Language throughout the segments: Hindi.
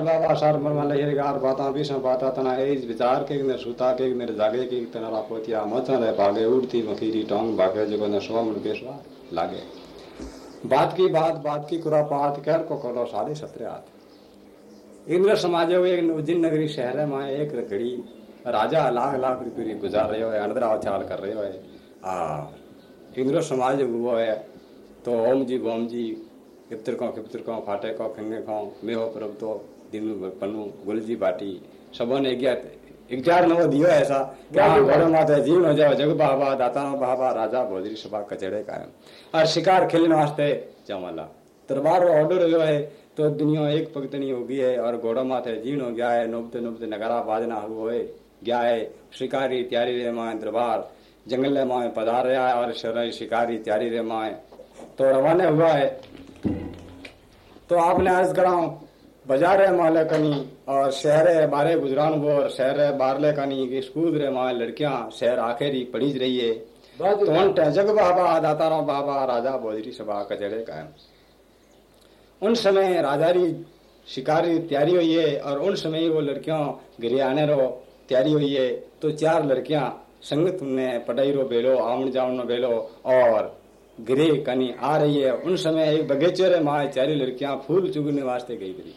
बाबा सार मरमान लगे गार बाता भी सं बाता तना एज विचार के ने सुता के ने जागे के तना पोतिया मचा रे पागे उड़ती मखीरी, टोंग भागे, जो ने सो मन बेसवा लागे। बात की बात बात की कुरा पात कर को करो साढ़े सत्रह हाथ इंद्र समाज एक उज्जैन नगरी शहर में, एक घड़ी, राजा लाख लाख रुपये गुजार रहे हो अनदरा चाल कर रहे हो आ इंद्र समाज वो है तो ओम जी गोम जी किप्तर को किप्तर को, फाटे को खंगे को, मेहो प्रभ तो हो और शिकार खेलने वास्ते जमाला। दरबार ऑर्डर हुआ है तो दुनिया एक पगतनी हो गई है और घोड़ो माथे जीवन हो गया है नोबते नोबते नगारा बाजना हुआ है गया है। शिकारी त्यारी रे माए दरबार जंगल माए पधार रहा है और शर शिकारी त्यारी रे माए तो रवाना हुआ है। तो आपने अर्ज़ कराऊं बाज़ार है माले कनी और शहर है बारे गुजरान वो और शहर है बारले कनी स्कूल रे माए लड़कियाँ शहर आखिरी पढ़ी रही है। तो जग बाबा दातारा बाबा राजा बोधरी सभा कचड़े कायम। उन समय राजा राजारी शिकारी तैयारी हुई है और उन समय वो लड़कियों गिरे आने रो तैयारी हुई है। तो चार लड़कियाँ संगत ने पढ़ाई रो बेलो आवन जावन बेलो और गिरे कनी आ रही है। उन समय एक बगीचे रे माए चारी लड़कियाँ फूल चुगने वास्ते गई गई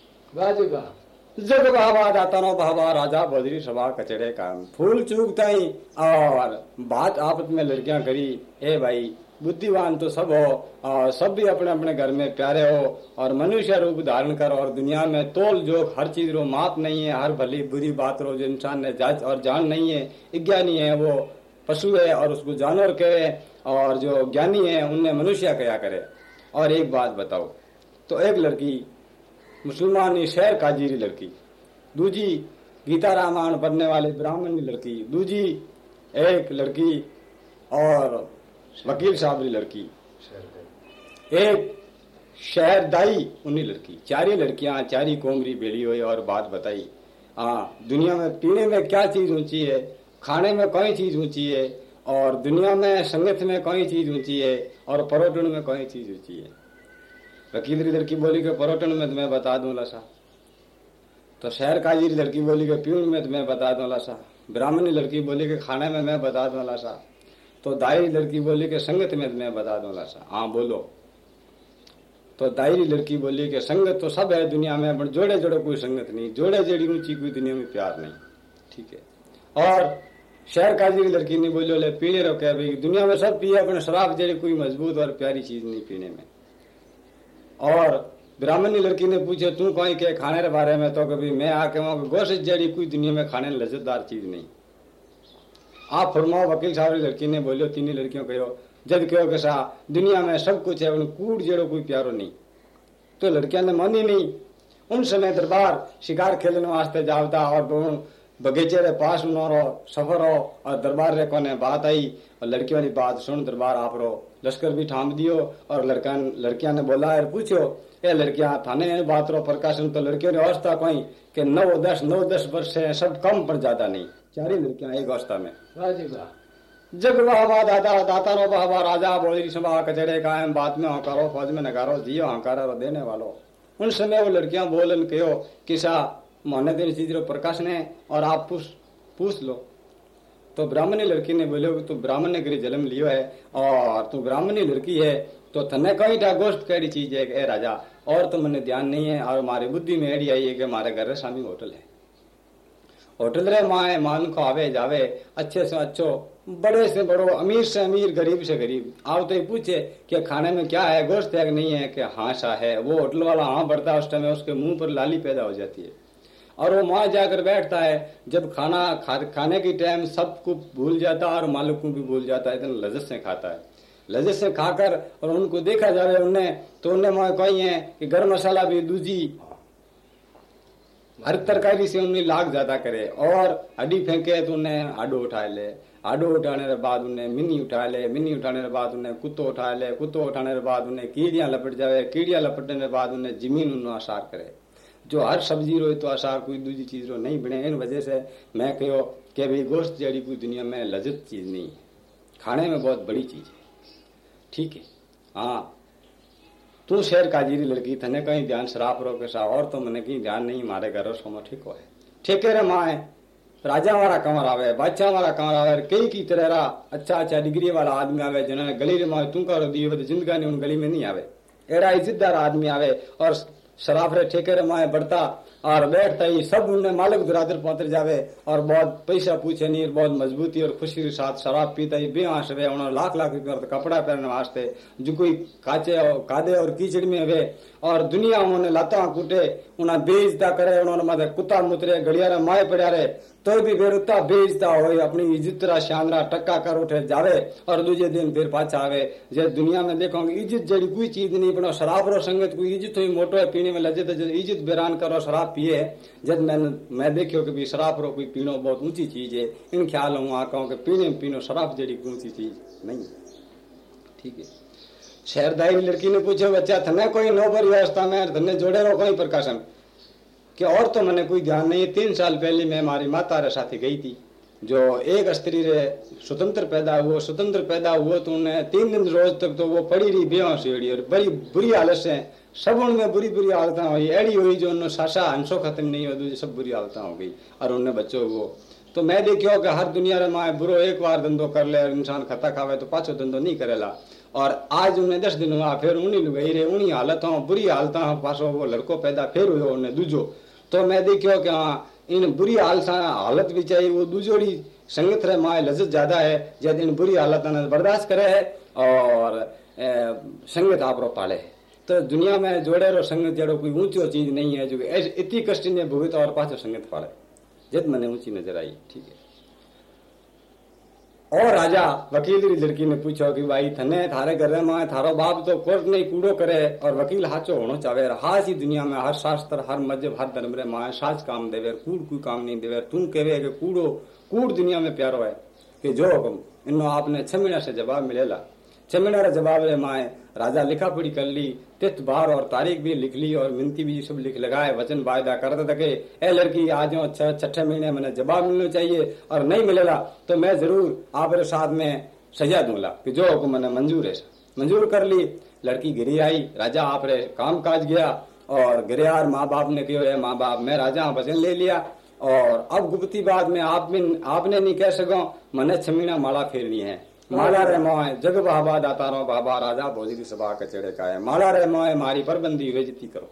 जग बाबा दातानो बाबा राजा बजरी सभा कचड़े का फूल चूकता ही और बात आपस में लड़कियाँ करी, ए भाई, बुद्धिवान तो सब हो और सब भी अपने अपने घर में प्यारे हो और मनुष्य रूप धारण कर और दुनिया में तोल जो हर चीज़ रो माप नहीं है, हर भली बुरी बात रो जो इंसान ने जाँच और जान नहीं है ज्ञानी है वो, पशु है और उसको जानवर कहे और जो ज्ञानी है उनने मनुष्य कया करे? और एक बात बताओ तो एक लड़की मुसलमान शहर काजीरी लड़की, दूजी गीता रामायण पढ़ने वाले ब्राह्मण लड़की, दूजी एक लड़की और वकील साहब की लड़की। एक शहरदाई उन्हीं लड़की। चारी लड़कियाँ, चारी कोमरी बेड़ी हुई और बात बताई। हाँ दुनिया में पीने में क्या चीज़ ऊँची है, खाने में कोई चीज़ ऊँची है, और दुनिया में संगत में कोई चीज़ ऊँची है, और परोटन में कोई चीज़ ऊँची है। वकील की लड़की बोली के परोटन में तुम्हें बता दूँ लसा। तो शहर काजी लड़की बोली के पीण में तुम्हें बता दूँ लसा। ब्राह्मणी लड़की बोली के खाने में मैं बता दूँ लसा। तो दाई लड़की बोली के संगत में मैं बता दूँगा सा हाँ बोलो। तो दायरी लड़की बोली के संगत तो सब है दुनिया में, पर जोड़े जोड़े कोई संगत नहीं। जोड़े जोड़ी ऊँची कोई दुनिया में प्यार नहीं। ठीक है। और शहर काजी की लड़की ने बोलो, ले पीने रो दुनिया में सब पिए, अपने शराब जड़ी कोई मज़बूत और प्यारी चीज़ नहीं पीने में। और ब्राह्मणी लड़की ने पूछे, तू कोई के खाने के बारे में? तो कभी मैं आके वहाँ गोश्त जड़ी, कोई दुनिया में खाने लज्जतदार चीज़ नहीं। आप फरमाओ, वकील साहब लड़की ने बोलियो, तीन लड़कियों कहो जब कहो कि सा, दुनिया में सब कुछ है कूड़ जेड़ो कोई प्यारो नहीं। तो लड़कियाँ ने मानी नहीं। उन समय दरबार शिकार खेलने वास्ते जावता और बगीचे रे पास उनो रो सफ़र हो और दरबार रे कोने बात आई और लड़कियों की बात सुन दरबार आप रो लश्कर भी ठाम दियो और लड़का लड़किया ने बोला है पूछो ये लड़कियाँ थाने बात रो प्रकाशन तो लड़कियों ने अवस्था कोई कि नौ दस नौ दस वर्ष से सब कम पर ज़्यादा नहीं? चार ही लड़कियाँ एक अवस्था में। जग बाबा दादा दाता रो बाबा राजा बोली सभा कचड़े कायम बात में हकारो फौज में नगारो जियो हकारा देने वालो। उन समय वो लड़कियाँ बोलन कहो किसा मोहने दिन चीज़ रो प्रकाश ने और आप पूछ पूछ लो। तो ब्राह्मणी लड़की ने बोलो, तू ब्राह्मण ने गिरी जन्म लियो है और तू ब्राह्मणी लड़की है तो थने कई गोष्ठ कड़ी चीज़ है ए राजा, और तो मैंने ध्यान नहीं है और हमारी बुद्धि में एडी आई है कि हमारे घर स्वामी होटल है। होटल रे माए, मान को आवे, जावे, अच्छे से अच्छो, बड़े से बड़ो, अमीर से अमीर, गरीब से गरीब। आप तो पूछे कि खाने में क्या है, गोश्त है कि नहीं है कि हाँ सा है, वो होटल वाला हाँ बढ़ता है, उस टाइम उसके मुँह पर लाली पैदा हो जाती है। और वो वहाँ जाकर बैठता है। जब खाना खा, खाने की टाइम सबको भूल जाता है और मालिक को भी भूल जाता है इतना लजत से खाता है। लजत से खाकर और उनको देखा जावे उन्हें तो उन्हें वहाँ कही है कि गर्म मसाला भी दूजी। हर तरकारी से उन्हें लाग ज़्यादा करे और हड्डी फेंके तो उन्हें आडो उठा ले। आडो उठाने के बाद उन्हें मिनी उठा ले। मिनी उठाने के बाद उन्हें कुत्तो उठा ले। कुत्तो उठाने के बाद उन्हें कीड़ियाँ लपट जावे। कीड़ियाँ लपटने के बाद उन्हें ज़मीन उन्हें आसार करे। जो हर सब्ज़ी रो तो आसार कोई दूसरी चीज़ रो नहीं बने। इन वजह से मैं कहो कि भाई गोश्त जड़ी कोई दुनिया में लजत चीज़ नहीं है। खाने में बहुत बड़ी चीज़ है। ठीक है? हाँ। तू शेर का जीरी लड़की थने कहीं ध्यान शराब रो के सा, और तो मैंने कहीं ध्यान नहीं, मारे घर सो ठीक हो। ठेके रे माए राजा वाला कंवर आवे, बादशाह वाला कंवर आवे कई की तरह रा अच्छा अच्छा डिग्री वाला आदमी आवे, जिन्होंने गली रे माए तू कर दियो तो जिंदगा उन गली में नहीं आवे। एड़ा इज्जतदार आदमी आवे, और शराब रे ठेके रे माए बढ़ता और बैठता ही सब उन्हें मालिक दुरादर पहुँच जावे और बहुत पैसा पूछे नहीं, बहुत मजबूती और खुशी के साथ शराब पीता ही बेआश वे उन्होंने लाख लाख रुपये कपड़ा पहनने वास्ते जो कोई काचे और कादे और कीचड़ में वे और दुनिया उन्होंने लाता कूटे उन्हें बेइज्जता करे, उन्होंने मतलब कुत्ता मुतरे घड़िया माए पड़ा रहे। तो भी फिर उतना बेइज्जता हो अपनी इज़्ज़त रा शानरा टक्का कर उठे जावे और दूजे दिन फिर पाचा आवे। जे दुनिया में देखो इज़्ज़त जड़ी कोई चीज़ नहीं बनो शराब रो संगत कोई इज़्ज़त हुई मोटो है, पीने में लजे तो इज़्ज़त बेरान करो, शराब पिए जब मैं मैं देखियो कि शराब रो कोई पीनो बहुत ऊँची चीज़ है। इन ख्याल हूँ कहूँ कि पीने में पीनो शराब जड़ी ऊँची चीज़ नहीं ठीक है। शहरदारी लड़की ने पूछो बच्चा, थने कोई नौकर व्यवस्था में थने जोड़े रहो कोई प्रकाशन? कि और तो मैंने कोई ध्यान नहीं तीन साल पहले मैं हमारी माता रे साथ गई थी, जो एक स्त्री रे स्वतंत्र पैदा हुआ स्वतंत्र पैदा हुआ तो उन्हें तीन दिन रोज तक तो वो पड़ी रही बेहोश हुई और बड़ी बुरी हालत से सब उनमें बुरी बुरी हालत हुई एड़ी हुई जो उन्हें सासा हंसो खत्म नहीं हो सब बुरी हालत हो गई। और उन्हें बच्चों वो तो मैं देखियो कि हर दुनिया रे माए बुरो एक बार धंधो कर ले इंसान खता खावे तो पाछो धंधो नहीं करेला। और आज उन्हें दस दिन हुआ फिर उन्हीं लुगाई रे, उन्हीं हालत हो बुरी हालत हो, पाछो वो लड़को पैदा फिर हुए उन्हें दूजो। तो मैं देखियो कि हाँ इन बुरी हालत हालत भी चाहिए, वो दूजोड़ी संगत रे माए लजत ज़्यादा है जब इन बुरी हालत बर्दाश्त करे है, और संगत आप रो पाले तो दुनिया में जोड़े रो संगत जड़ो कोई ऊंचो चीज़ नहीं है जो इतनी कष्ट ने भुगत और पाछो संगत पाले। जब मैंने ऊँची नज़र आई, ठीक है। और राजा, वकील री लड़की ने पूछो कि भाई थने थारे घर में थारो बाप तो कोर्ट नहीं कूड़ो करे और वकील हाचो होनो चाहे हाच ही दुनिया में हर शास्त्र, हर मज़हब, हर धर्म रे माए साच काम देवे, कूड़ कोई काम नहीं देवे। तुम कहे कि कूड़ो, कूड़ दुनिया में प्यारो है। कि जो हुक्म इनो आपने छह महीना से जवाब मिलेला। छह महीना रे जवाब रे माए। राजा लिखा पढ़ी कर ली। तिथ बार और तारीख भी लिख ली और विनती भी सब लिख लगाए। वचन वायदा कर दे ए लड़की, आज छठे महीने मैंने जवाब मिलना चाहिए और नहीं मिलेगा तो मैं ज़रूर आप साथ में सजा दूँगा कि जो हुक्म मैंने मंजूर है। मंजूर कर ली। लड़की गिरी आई। राजा आप रे काम काज गया और गिरियार माँ बाप ने है माँ बाप मैं राजा वचन ले लिया और अब गुप्ती बात में आप भी आपने नहीं कह सको। मैंने छमीना माला फेरनी है। माला रे मोए, जग बाबा दातारो, बाबा राजा भोज की सभा कचड़े का है। माला रे मोए, मारी परबंदी बेजती करो।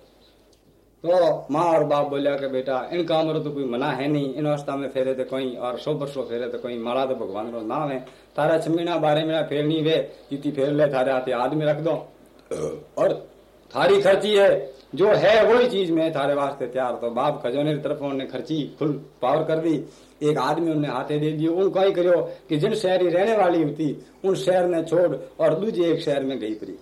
तो माँ और बाप बोलिया के, बेटा, इन काम तो कोई मना है नहीं। इन अवस्था में फेरे तो कोई और सौ बरसों फेरे तो कोई माला तो भगवान रो नाम है। तारा छमीना बारह महीना फेरनी वे जीती फेर ले, थारे हाथे आदमी रख दो। और थारी खर्ची है जो है वही चीज़ में थारे वास्ते तैयार तो बाप खजोने तरफ़ उन्हें खर्ची, फुल पावर कर दी। एक आदमी उन्हें हाथे दे दिए उनको ही करो कि जिन शहर रहने वाली होती उन शहर ने छोड़ और दूजे एक शहर में गई पड़ी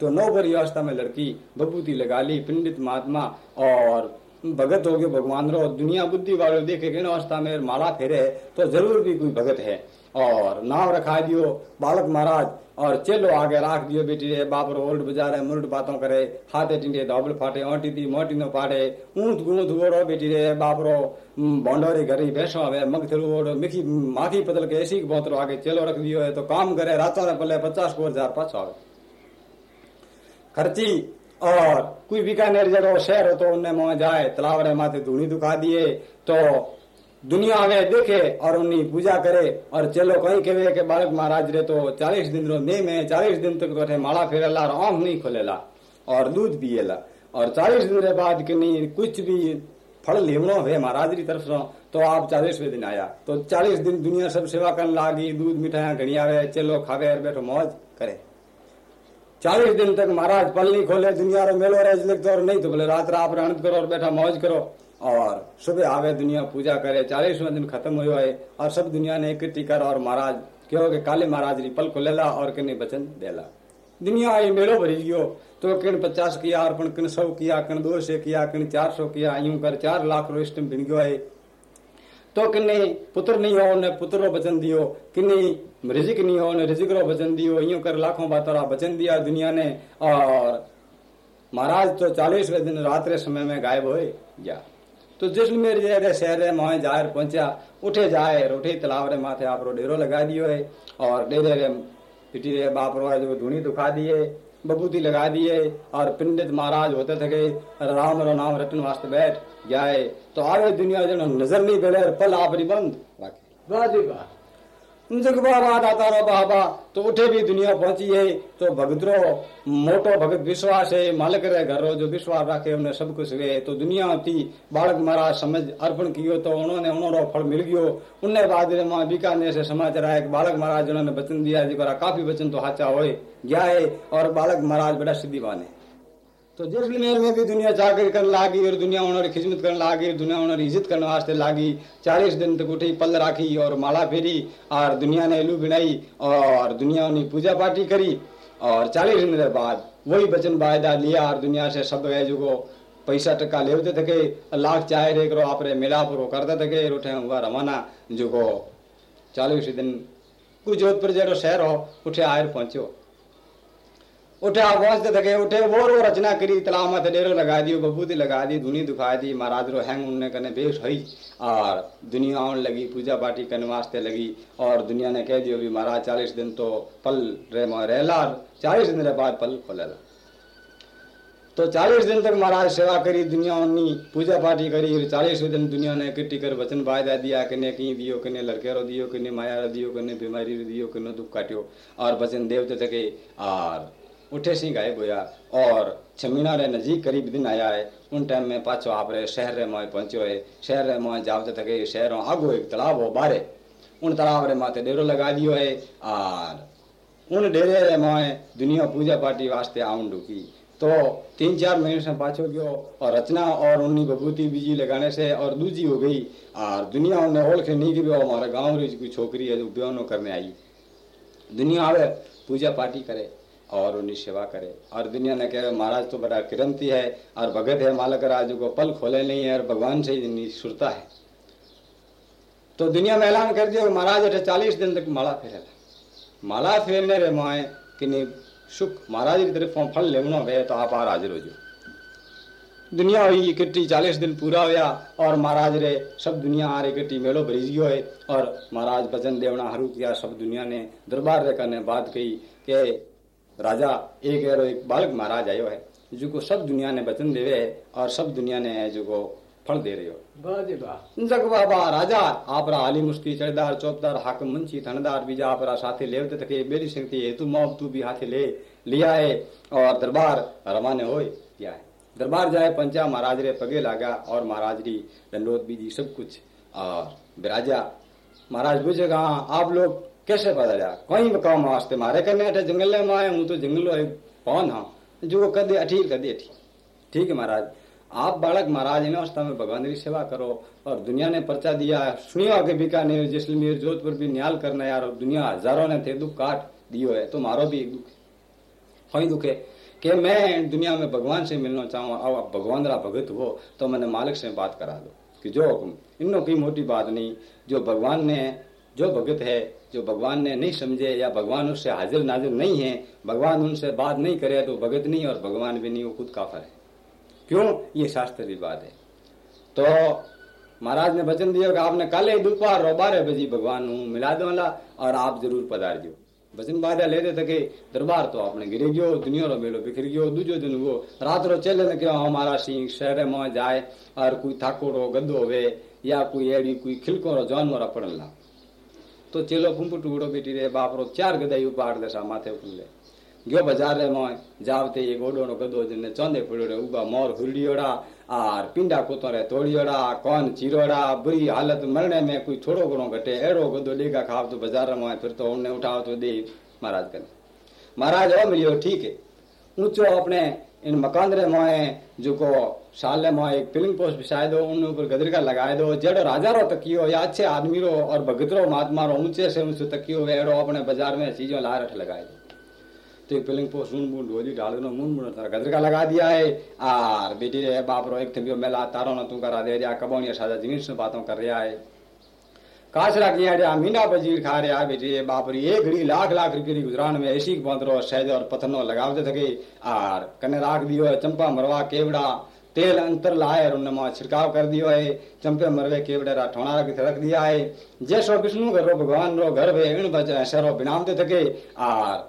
तो नौकर अवस्था में लड़की, बबूती लगा ली, पंडित महात्मा और भगत हो गए भगवान रो। दुनिया बुद्धि वाले देखे कि अवस्था में माला फेरे तो ज़रूर भी कोई भगत है। और नाम रखा दियो, बालक महाराज, और चेलो आगे राख दियो, बेटी रे, बाप रो ओल्ड बजारे मुल्ड बातों करे, हाथे टिंडे धोबल फाटे, ओटी दी मोटी नो पाटे ऊँट गूंद ओड़ो बेटी रे, बाप रो भंडोरे घरी भैंसो आवे मग थेलू ओड़ो मिखी माखी पतल के ऐसी बोतलो आगे चेलो रख दियो है तो काम करे, रातों ने पहले पचास को हज़ार पाछो आवे खर्ची, और कोई बीकानेर जगह शहर हो तो उन्हें मोह जाए तलावरे माथे धूनी दुखा दिए तो दुनिया में देखे और उन्हें पूजा करे और चलो कहीं कहे के बालक महाराज रे तो चालीस दिन रो मे में चालीस दिन तक तो माला फेरेला और आँख नहीं खोलेला और दूध पिएला। और चालीस दिन रे बाद कि नहीं, कुछ भी फल लेवनो है महाराज की तरफ़ से तो आप चालीसवें दिन आया। तो चालीस दिन दुनिया सब सेवा करने लागी, दूध मिठाइया घड़ी आवे चलो खावे और बैठो मौज करे। चालीस दिन तक महाराज पल नहीं खोले, दुनिया रो मेलो रहे और नहीं तो बोले, रात रात आनंद करो और बैठा मौज करो। और सुबह आवे दुनिया पूजा करे, चालीसवें दिन खत्म हुआ है और सब दुनिया ने इकट्ठी कर और महाराज क्यों के काले महाराज री पल को लेला और किन्ने बचन देला दुनिया आई मेलो भरी गयो तो किन पचास किया, और किन सौ किया, किन दो सौ किया, किन चार सौ किया, यूँ कर चार लाख रो इष्टम बिन गयो है। तो किन्ने पुत्र नहीं हो ने पुत्र रो वचन दियो किन्ने रिजिक नहीं हो ने रिजिक रो वचन दियो, यूँ कर लाखों बातों वचन दिया दुनिया ने, और महाराज तो चालीसवें दिन रात रे समय में गायब हो गया। तो जैसलमेर जैसे शहर है वहाँ ज़ाहिर पहुँचा। उठे जाए उठे तालाब रे माथे आप रो डेरो लगा दियो है। और डेरे रे पिटी रे बाप रो जो धुनी दुखा दिए बबूती लगा दिए और पंडित महाराज होते थे राम, रो नाम रटन वास्ते बैठ जाए। तो आगे दुनिया जन नज़र नहीं पड़े पल आप बंद। वाह जी वाह। जगबाबाद आता रो बाबा। तो उठे भी दुनिया पहुँची है। तो भगतरो मोटो भगत विश्वास है। मालिक रे घर जो विश्वास रखे, उन्हें सब कुछ वे तो दुनिया थी, बालक महाराज समझ अर्पण कियो तो उन्होंने उन्होंने फल मिल गयो। उन्हें बाद में बीकानेर से समाचार आया बालक महाराज उन्होंने वचन दिया जी काफ़ी वचन तो हाचा हो गया है, और बालक महाराज बड़ा सिद्धि है। तो जैसलमेर में भी दुनिया जाकर करने लागी और दुनिया उन्होंने खिदमत करने लागी, दुनिया उन्होंने इज़्ज़त करने वास्ते लागी, चालीस दिन तक उठी पल राखी और माला फेरी और दुनिया ने लू बिनाई और दुनिया ने पूजा पाठी करी और चालीस दिन के बाद वही वचन वायदा लिया और दुनिया से सब गए जो पैसा टका लेते थे लाख चाहे रे करो आप मिलाप करते थे उठे हुआ रवाना जो चालीस दिन कुछ जोधपुर जो शहर हो, उठे आयर पहुंचो। उठा पहुँचते थके उठे, वो रो रचना करी तलाव में डेरो लगा दियो बबूती लगा दी, धुनी दुखा दी, महाराज रो हैंग उन्ने कने बेश हई, और दुनिया आने लगी, पूजा पाठी करने वास्ते लगी, और दुनिया ने कह दियो भी, महाराज, चालीस दिन तो पल रे रहला चालीस दिन रे बाद पल खोलेला तो चालीस दिन तक महाराज सेवा करी, दुनिया उन्नी पूजा पाठी करी चालीस दिन दुनिया ने इकट्ठी कर वचन वायदा दिया कने कहीं दियो कने लड़के रो दियो कने माया रो दियो कने बीमारी रो दियो कने दुख काटियो, और वचन देवते थके और उठे सिंह गायब होया। और छमीना रे नजीक करीब दिन आया है। उन टाइम में पाछो आप रे शहर रे मोए पहुंचो है। शहर रे मोए जावते थके शहरों आगो एक तालाब हो बारे। उन तालाब रे माथे डेरो लगा दियो है। और उन डेरे रे मोए दुनिया पूजा पाठी वास्ते आउं डुकी तो तीन चार महीने से पाछो गयो। और रचना और उन्नी बबूती बीजी लगाने से और दूजी हो गई। और दुनिया उन्हें ओळखे नहीं कि हमारे गाँव री कोई छोकरी है जो ब्याह करने आई। दुनिया आवे, पूजा पाठी करे। और उनकी सेवा करे। और दुनिया ने कह रहे महाराज तो बड़ा किरंती है, और भगत है मालक राज को पल खोले नहीं है, और भगवान से ही सुरता है। तो दुनिया में ऐलान कर दिया महाराज अठे चालीस दिन तक माला फेरे माला फेरने रे माए कि नहीं सुख, महाराज की तरफ़ फल लेना गए तो आप हाजिर हो जो दुनिया हुई इकट्ठी चालीस दिन पूरा होया, और महाराज रे, सब दुनिया आ रही इकट्ठी मेलो भरीजी है और महाराज भजन देवना हरू किया, सब दुनिया ने दरबार रे करने बात कही, के राजा एक एरो एक बालक महाराज आयो है जो को सब दुनिया ने वचन देवे है और सब दुनिया ने जो को फल दे रहे हो। जग बाबा राजा आपरा आली मुस्की चढ़दार चौपदार हाकम मुंशी थनदार बीजा आपरा साथे लेवते तके बेरी शक्ति हेतु मौब तू भी हाथे ले लिया है और दरबार रवाने हो किया है। दरबार जाए पंचा महाराज रे पगे लागा और महाराज री दंडोत बीजी सब कुछ और बिराजा। महाराज हाँ आप लोग कैसे बदलिया कोई काम वास्ते मारे करने अठे जंगल में आए, हूँ तो जंगल पौन हाँ? जो कदे अठी कदे अठी ठीक है महाराज। आप बालक महाराज है ना, उस में भगवान की सेवा करो और दुनिया ने पर्चा दिया सुनियो के बीकानेर जैसलमेर जोधपुर भी न्याल करना यार दुनिया हज़ारों ने थे दुख काट दियो है तो मारो भी एक दुख है। दुख है कि मैं दुनिया में भगवान से मिलना चाहूँ अब आप भगवान रा भगत हो तो मैंने मालिक से बात करा दो। कि जो इन की मोटी बात नहीं, जो भगवान ने, जो भगत है जो भगवान ने नहीं समझे या भगवान उससे हाजिर नाजिर नहीं है, भगवान उनसे बात नहीं करे तो भगत नहीं और भगवान भी नहीं, वो खुद काफर है। क्यों? ये शास्त्र की बात है। तो महाराज ने वचन दिया कि आपने काले दोपहर और बारह बजे भगवान मिला दो और आप ज़रूर पधार दो वचन बाधा लेते थे दरबार तो आपने गिरे गयो, दुनिया रो मेलो बिखर गयो, दूजो दिन वो रात रो चले क्यों हमारा सिंह शहर में जाए और कोई थाकोड़ो गद्दो होवे या कोई एड़ी कोई खिलको रो जानवर पड़न ला तो चेलो फूंपू टूड़ो बेटी रे बाप रो चार गदाई उपाड़ देसा माथे उठले गयो बाज़ार रे मोय जावते ये गोडो नो गदो जने चौंदे पड़ो रे उबा मोर हुरड़ियोड़ा आर पिंडा कोतो रे तोड़ियोड़ा कौन चिरोड़ा बुरी हालत मरने में कोई थोड़ो घणो घटे, एड़ो गदो लेगा खाव तो बाज़ार में फिर तो उन्हें उठाओ तो दे महाराज कने। महाराज ओ मिलियो, ठीक है। ऊंचो अपने इन मकान रे मोए जो को साल में एक फिलिंग पोस्ट बिछाए दो उन ऊपर गदरिका लगाए दो, जड़ो राजा रो तकियो, या अच्छे आदमी रो और भगत रो, महात्मा रो, ऊँचे से ऊँचे तकियो वेड़ो अपने बाज़ार में चीज़ों ला रठ लगाए दो। तो एक फिलिंग पोस्ट मुन मुन ढोली डाल दो मुन मुन तारा गदरिका लगा दिया है। आर, बेटी रे, बाप रो, एक थम्बियो मेला, तारो ना तू करा दे रिया कबोनिया साजा ज़मीन से बातों कर रहा है। काचरा किया रहा मीना बजीर खा रहा बेटे बापरी एक घड़ी लाख लाख रुपये की गुजरान में ऐसी बंदरो सहज और पथनो लगावते थे आर कने राख दियो, चंपा मरवा, केवड़ा तेल अंतर लाए और उनमें छिड़काव कर दियो है। चंपे मरवे केवड़े रा ठोना रख रख दिया है। जैसो विष्णु घर, भगवान रो घर वे इन बच शहरो बिनामते थे आर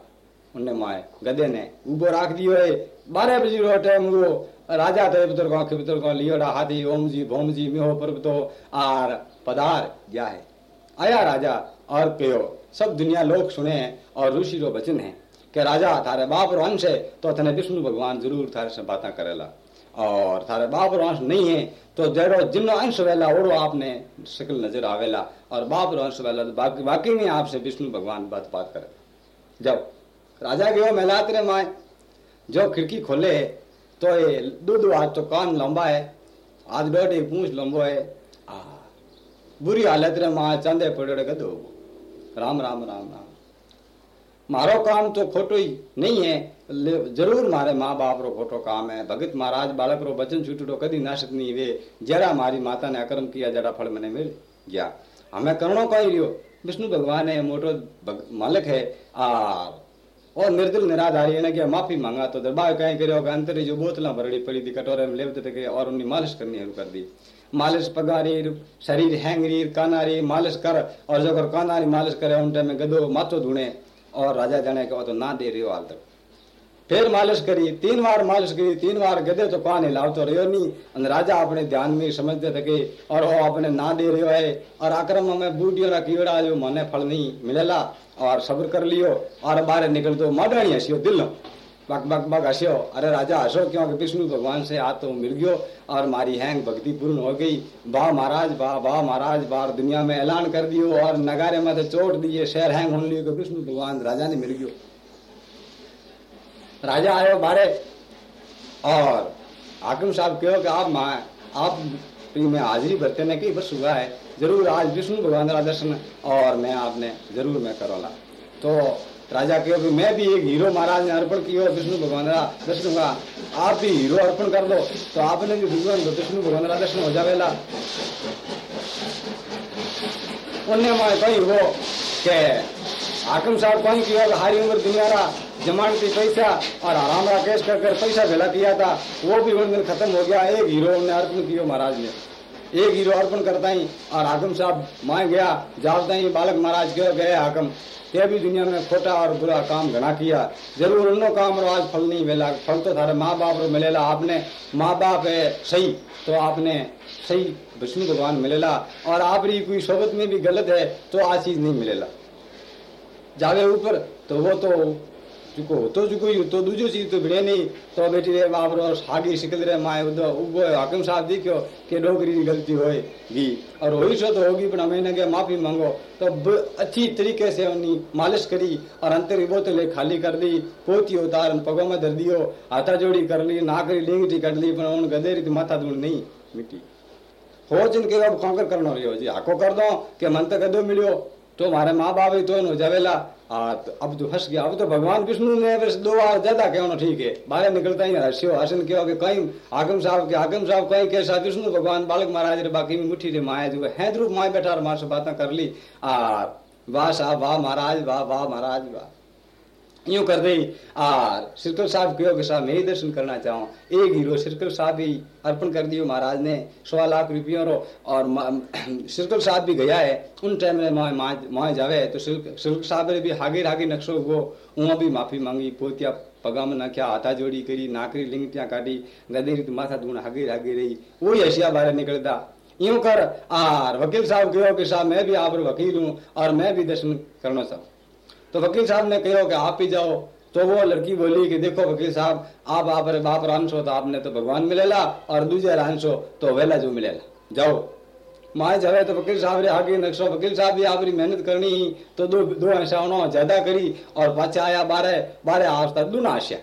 उनने माए गदे ने उबो राख दियो है। बारह बजे रो टाइम वो राजा थे पुत्र को पुत्र को, लियोड़ा हाथी ओम जी भोम जी मिहो पर्वतो। आर पदार गया है। आया राजा और कहो सब दुनिया लोग सुने और ऋषि रो वचन है कि राजा थारे बाप रो अंश है तो थने विष्णु भगवान ज़रूर थारे से बातें करेला। और थारे बाप रो अंश नहीं है तो जड़ो जिनो अंश वेला ओड़ो आपने, शकल नज़र आवेला। और बाप रो अंश वेला तो बाकी में आपसे विष्णु भगवान बात बात करे। जब राजा गयो महिलात रे माए, जो खिड़की खोले तो ये दूध आज तो कान लंबा है आज डोडी पूछ लंबो है। आ, बुरी हालत रे माँ चांदे पड़े गदो राम राम राम राम। मारो काम तो खोटो ही नहीं है। ज़रूर मारे माँ बाप रो खोटो काम है। भगत महाराज बालक रो वचन छूटो कदी नाशक नहीं वे जरा मारी माता ने अकर्म किया, जरा फल मैंने मिल गया। हमें करणो कही रियो। विष्णु भगवान है, मोटो मालिक है। आर और निर्दिल निराधारी ने क्या माफ़ी मांगा तो दरबार कहीं करो? अंतरी जो बोतला भरड़ी पड़ी थी, कटोरे में लेते थे और उन्हें मालिश करनी शुरू कर दी। मालिश पगारी, शरीर हैंगरी कानारी मालिश कर। और जो कानारी मालिश करे, उन टाइम में गदो माथो धुणे। और राजा जाने के तो ना दे रही हाल तक। फिर मालिश करी, तीन बार मालिश करी, तीन बार गदे तो कान हिलावतो रहो नहीं। राजा अपने ध्यान में समझते थे कि और वो अपने ना दे रहे है। और आक्रम में बूढ़ियों कीड़ा जो मने फल नहीं मिलेला और सब्र कर लियो और बाहर निकल दो मडाणी हसियो दिल बक बक बक हस्यो अरे राजा, हसो क्योंकि विष्णु भगवान से आ तो मिल गयो और मारी हैंग भक्ति पूर्ण हो गई। वाह महाराज, वाह वाह महाराज बाहर दुनिया में ऐलान कर दियो और नगारे में तो चोट दिए शहर हैंग होने लियो विष्णु भगवान राजा ने मिल गयो। राजा आयो बारे और हाकिम साहब कहो कि आप माँ, आप में हाजिरी भरते ने की बस हुआ है। ज़रूर आज विष्णु भगवान का दर्शन और मैं आपने ज़रूर मैं करोला। तो राजा कहो कि मैं भी एक हीरो महाराज ने अर्पण किया विष्णु भगवान दर्शन का आप भी हीरो अर्पण कर दो तो आपने भी भगवान विष्णु भगवान दर्शन हो जावेला। उन्हें मैं कही वो के हाकिम साहब कहीं किया हारी उम्र दुनिया का जमानती पैसा और आराम राकेश कर कर पैसा भेला किया था, वो भी उन दिन खत्म हो गया, एक हीरो ने अर्पण किया महाराज ने। एक हीरो अर्पण करता ही और हाकम साहब माए गया जावता ही बालक महाराज गए गए हाकम। ते भी दुनिया में खोटा और बुरा काम घना किया। ज़रूर उन्नो काम रो आज फल नहीं मिला, फल तो थारे माँ बाप रो मिलेला। आपने माँ बाप है सही तो आपने सही विष्णु भगवान मिलेला। और आप री कोई सोबत में भी गलत है तो आज चीज़ नहीं मिलेला। जावे ऊपर तो वो तो तो चुको तो दूजो चीज़ तो भिड़े नहीं तो बेटी रे बाप रो आगे शिकल रे माए उदो उगो हाकिम साहब देखो के डोगरी की गलती होएगी और होई सो तो होगी पर हमें के माफ़ी मांगो तो अच्छी तरीके से उन्नी मालिश करी और अंतरी बोतल खाली कर दी पोती उतार पगों में धर दियो हाथा जोड़ी कर ली नाकरी लिंगटी कर ली पर उन गदेरी माथा दूर नहीं मिट्टी हो जिनके अब कौकर करना रही हो जी हाको कर दो के मन तक गदो मिलियो तो हमारे माँ बाप ही तो जावेला हाँ अब तो फंस गया अब तो भगवान विष्णु ने बस दो बार ज़्यादा कहना ठीक है बाहर निकलता ही हस्यो हसन क्यों कि कहीं आगम साहब के आगम साहब कहीं कैसा विष्णु भगवान बालक महाराज रे बाकी में मुठी रे माया जो है ध्रुव माए बैठा मार से बातें कर ली आ वाह साहब वाह महाराज वाह वाह महाराज वाह यूँ कर दी और सिरकल साहब कहो कि साहब मैं ही दर्शन करना चाहूँ? एक हीरो सिरकल साहब भी अर्पण कर दियो महाराज ने सवा लाख रुपयों रो, और सिरकल साहब भी गया है। उन टाइम में माँ माँ जावे तो सिरकल साहब ने भी हागे हागे नक्शो वो वहाँ भी माफ़ी मांगी, पोतिया पगा में नाख्या हाथा जोड़ी करी, नाकरी लिंगटिया काटी गदेरी तो माथा धूण हागे हागे रही। वही हसिया बाहर निकलता यूँ कर आर वकील साहब कहो कि साहब, मैं भी आप वकील हूँ, और मैं भी दर्शन करना चाहूँ। तो वकील साहब ने कहो कि आप ही जाओ। तो वो लड़की बोली कि देखो वकील साहब, आप आप बाप रानसो तो आपने तो भगवान मिलेला और दूसरे रानसो तो वेला जो मिलेला। जाओ। माए जावे तो वकील साहब रे आगे नक्शो, वकील साहब भी आपरी मेहनत करनी ही तो दो दो ऐसा ज़्यादा करी और पाचा आया बारह बारह आज तक दूना आशा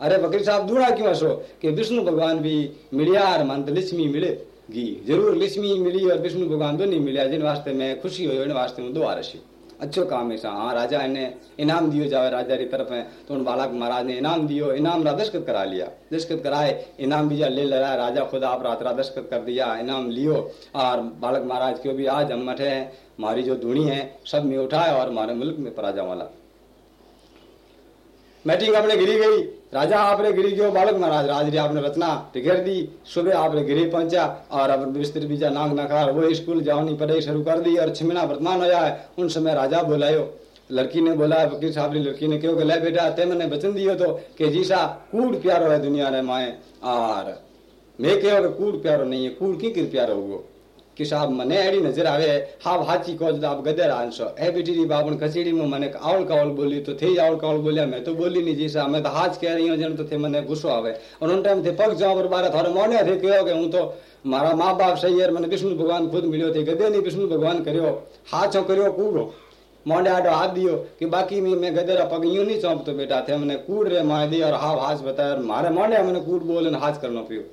अरे वकील साहब, दूना क्यों हसो कि विष्णु भगवान भी मिलिया और मन लक्ष्मी मिले? गी ज़रूर लक्ष्मी मिली और विष्णु भगवान दो नहीं मिलिया, जिन वास्ते मैं खुशी हो वास्ते में दो आ रही अच्छो काम है सा हाँ राजा ने इनाम दियो जावे राजा की तरफ़ है। तो उन बालक महाराज ने इनाम दियो, इनाम रा दस्खत करा लिया। दस्खत कराए, इनाम भी ले लड़ा राजा खुद आप रात रा दस्खत कर दिया, इनाम लियो। और बालक महाराज क्यों भी आज हम मठे हैं हमारी जो धुनी है, सब में उठाए और हमारे मुल्क में पराजा वाला। मीटिंग अपने गिरी गई, राजा आपने गिरी गयो, बालक महाराज राज आपने रचना टिकेर दी सुबह आपने गिरी पहुँचा, और अब बिस्तर बीजा नांग नकार वो स्कूल जाओ नहीं पढ़ाई शुरू कर दी और छिमिना वर्तमान है, उन समय राजा बोलायो। लड़की ने बोला फकीर साहब ने लड़की ने क्यों ले बेटा ते मैंने वचन दियो तो कि जीसा कूड़ प्यारो है दुनिया रे माए, और मैं कहो कूड़ प्यारो नहीं है कूड़ की प्यारो हुआ कि साहब મને એડી નજર આવે હાવ હાચી કહો તો આપ ગદર આનશો એ બેટી બાપણ કચેડીમાં મને આવળ કાવળ બોલી તો થઈ આવળ કાવળ બોલ્યા મેં તો બોલી નહીં જીસા मैं तो हाथ कह रही हूँ जन तो थे मैंने गुस्सो आवे और उन टाइम थे पग जाओ बारे थारे मोने थे कहो कि हूँ तो मारा माँ बाप सही है मैंने विष्णु भगवान खुद मिलो थे गदे नहीं विष्णु भगवान करियो हाथों करियो कूड़ो मोंडे आडो हाथ दियो कि बाकी में मैं गदेरा पग यूं नहीं चौंपतो बेटा थे मैंने कूड़ रे माए दी और हाव हाथ बताया मारे मोंडे मैंने कूड़ बोले हाथ करना पियो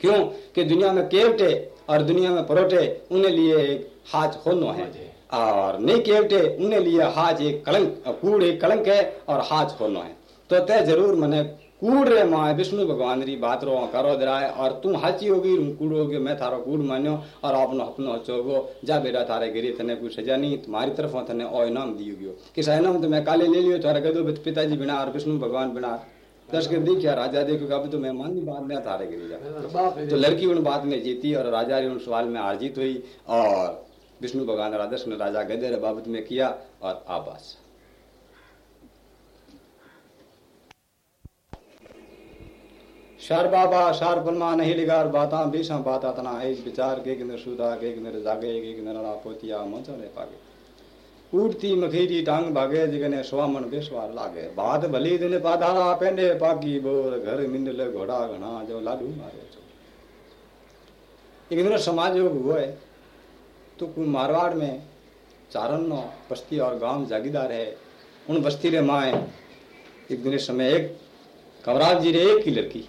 क्यों कि दुनिया में केवटे और दुनिया में परोटे उन्हें लिए एक हाथ होनो है। और नहीं केवटे उन्हें लिए हाथ एक कलंक कूड़ एक कलंक है और हाथ होनो है। तो तय ज़रूर मने कूड़ रे माए विष्णु भगवान री बात रो करो दराए और तू हाची होगी कूड़ होगी मैं थारो कूड़ मान्यो और अपनो अपनो चोगो जा बेटा थारे गिरी तने कोई सजा नहीं तुम्हारी तरफ़ तने ओ इनाम दियो गयो किस इनाम तो मैं काले ले लियो थारे कह दो पिताजी बिना और विष्णु भगवान बिना। दर्शक देखिया, राजा देखो अब तो मेहमान की बात में थारे गिरी जा। तो लड़की उन बात में जीती और राजा उन सवाल में हार जीत हुई और विष्णु भगवान राधस ने राजा गदेर बाबत में किया और आबास शार बाबा शार परमा नहीं लिगार बाता बीसा बाता तना एज विचार के किंदर सुधा के किंदर जागे के किंदर पोतिया मोचा ने पागे। उड़ती मखेरी टांग भागे, जिगने स्वामन बेसवार लागे। बाद भली दिन पाधारा पेंडे पाकी बोर, घर मिंडल घोड़ा घना जो लाडू मारे जो एक दिन समाज योग हुआ है तो मारवाड़ में चारण बस्ती और गाँव जागीदार है। उन बस्ती रे माए, एक दिन समय एक कंवराव जी रे एक ही लड़की।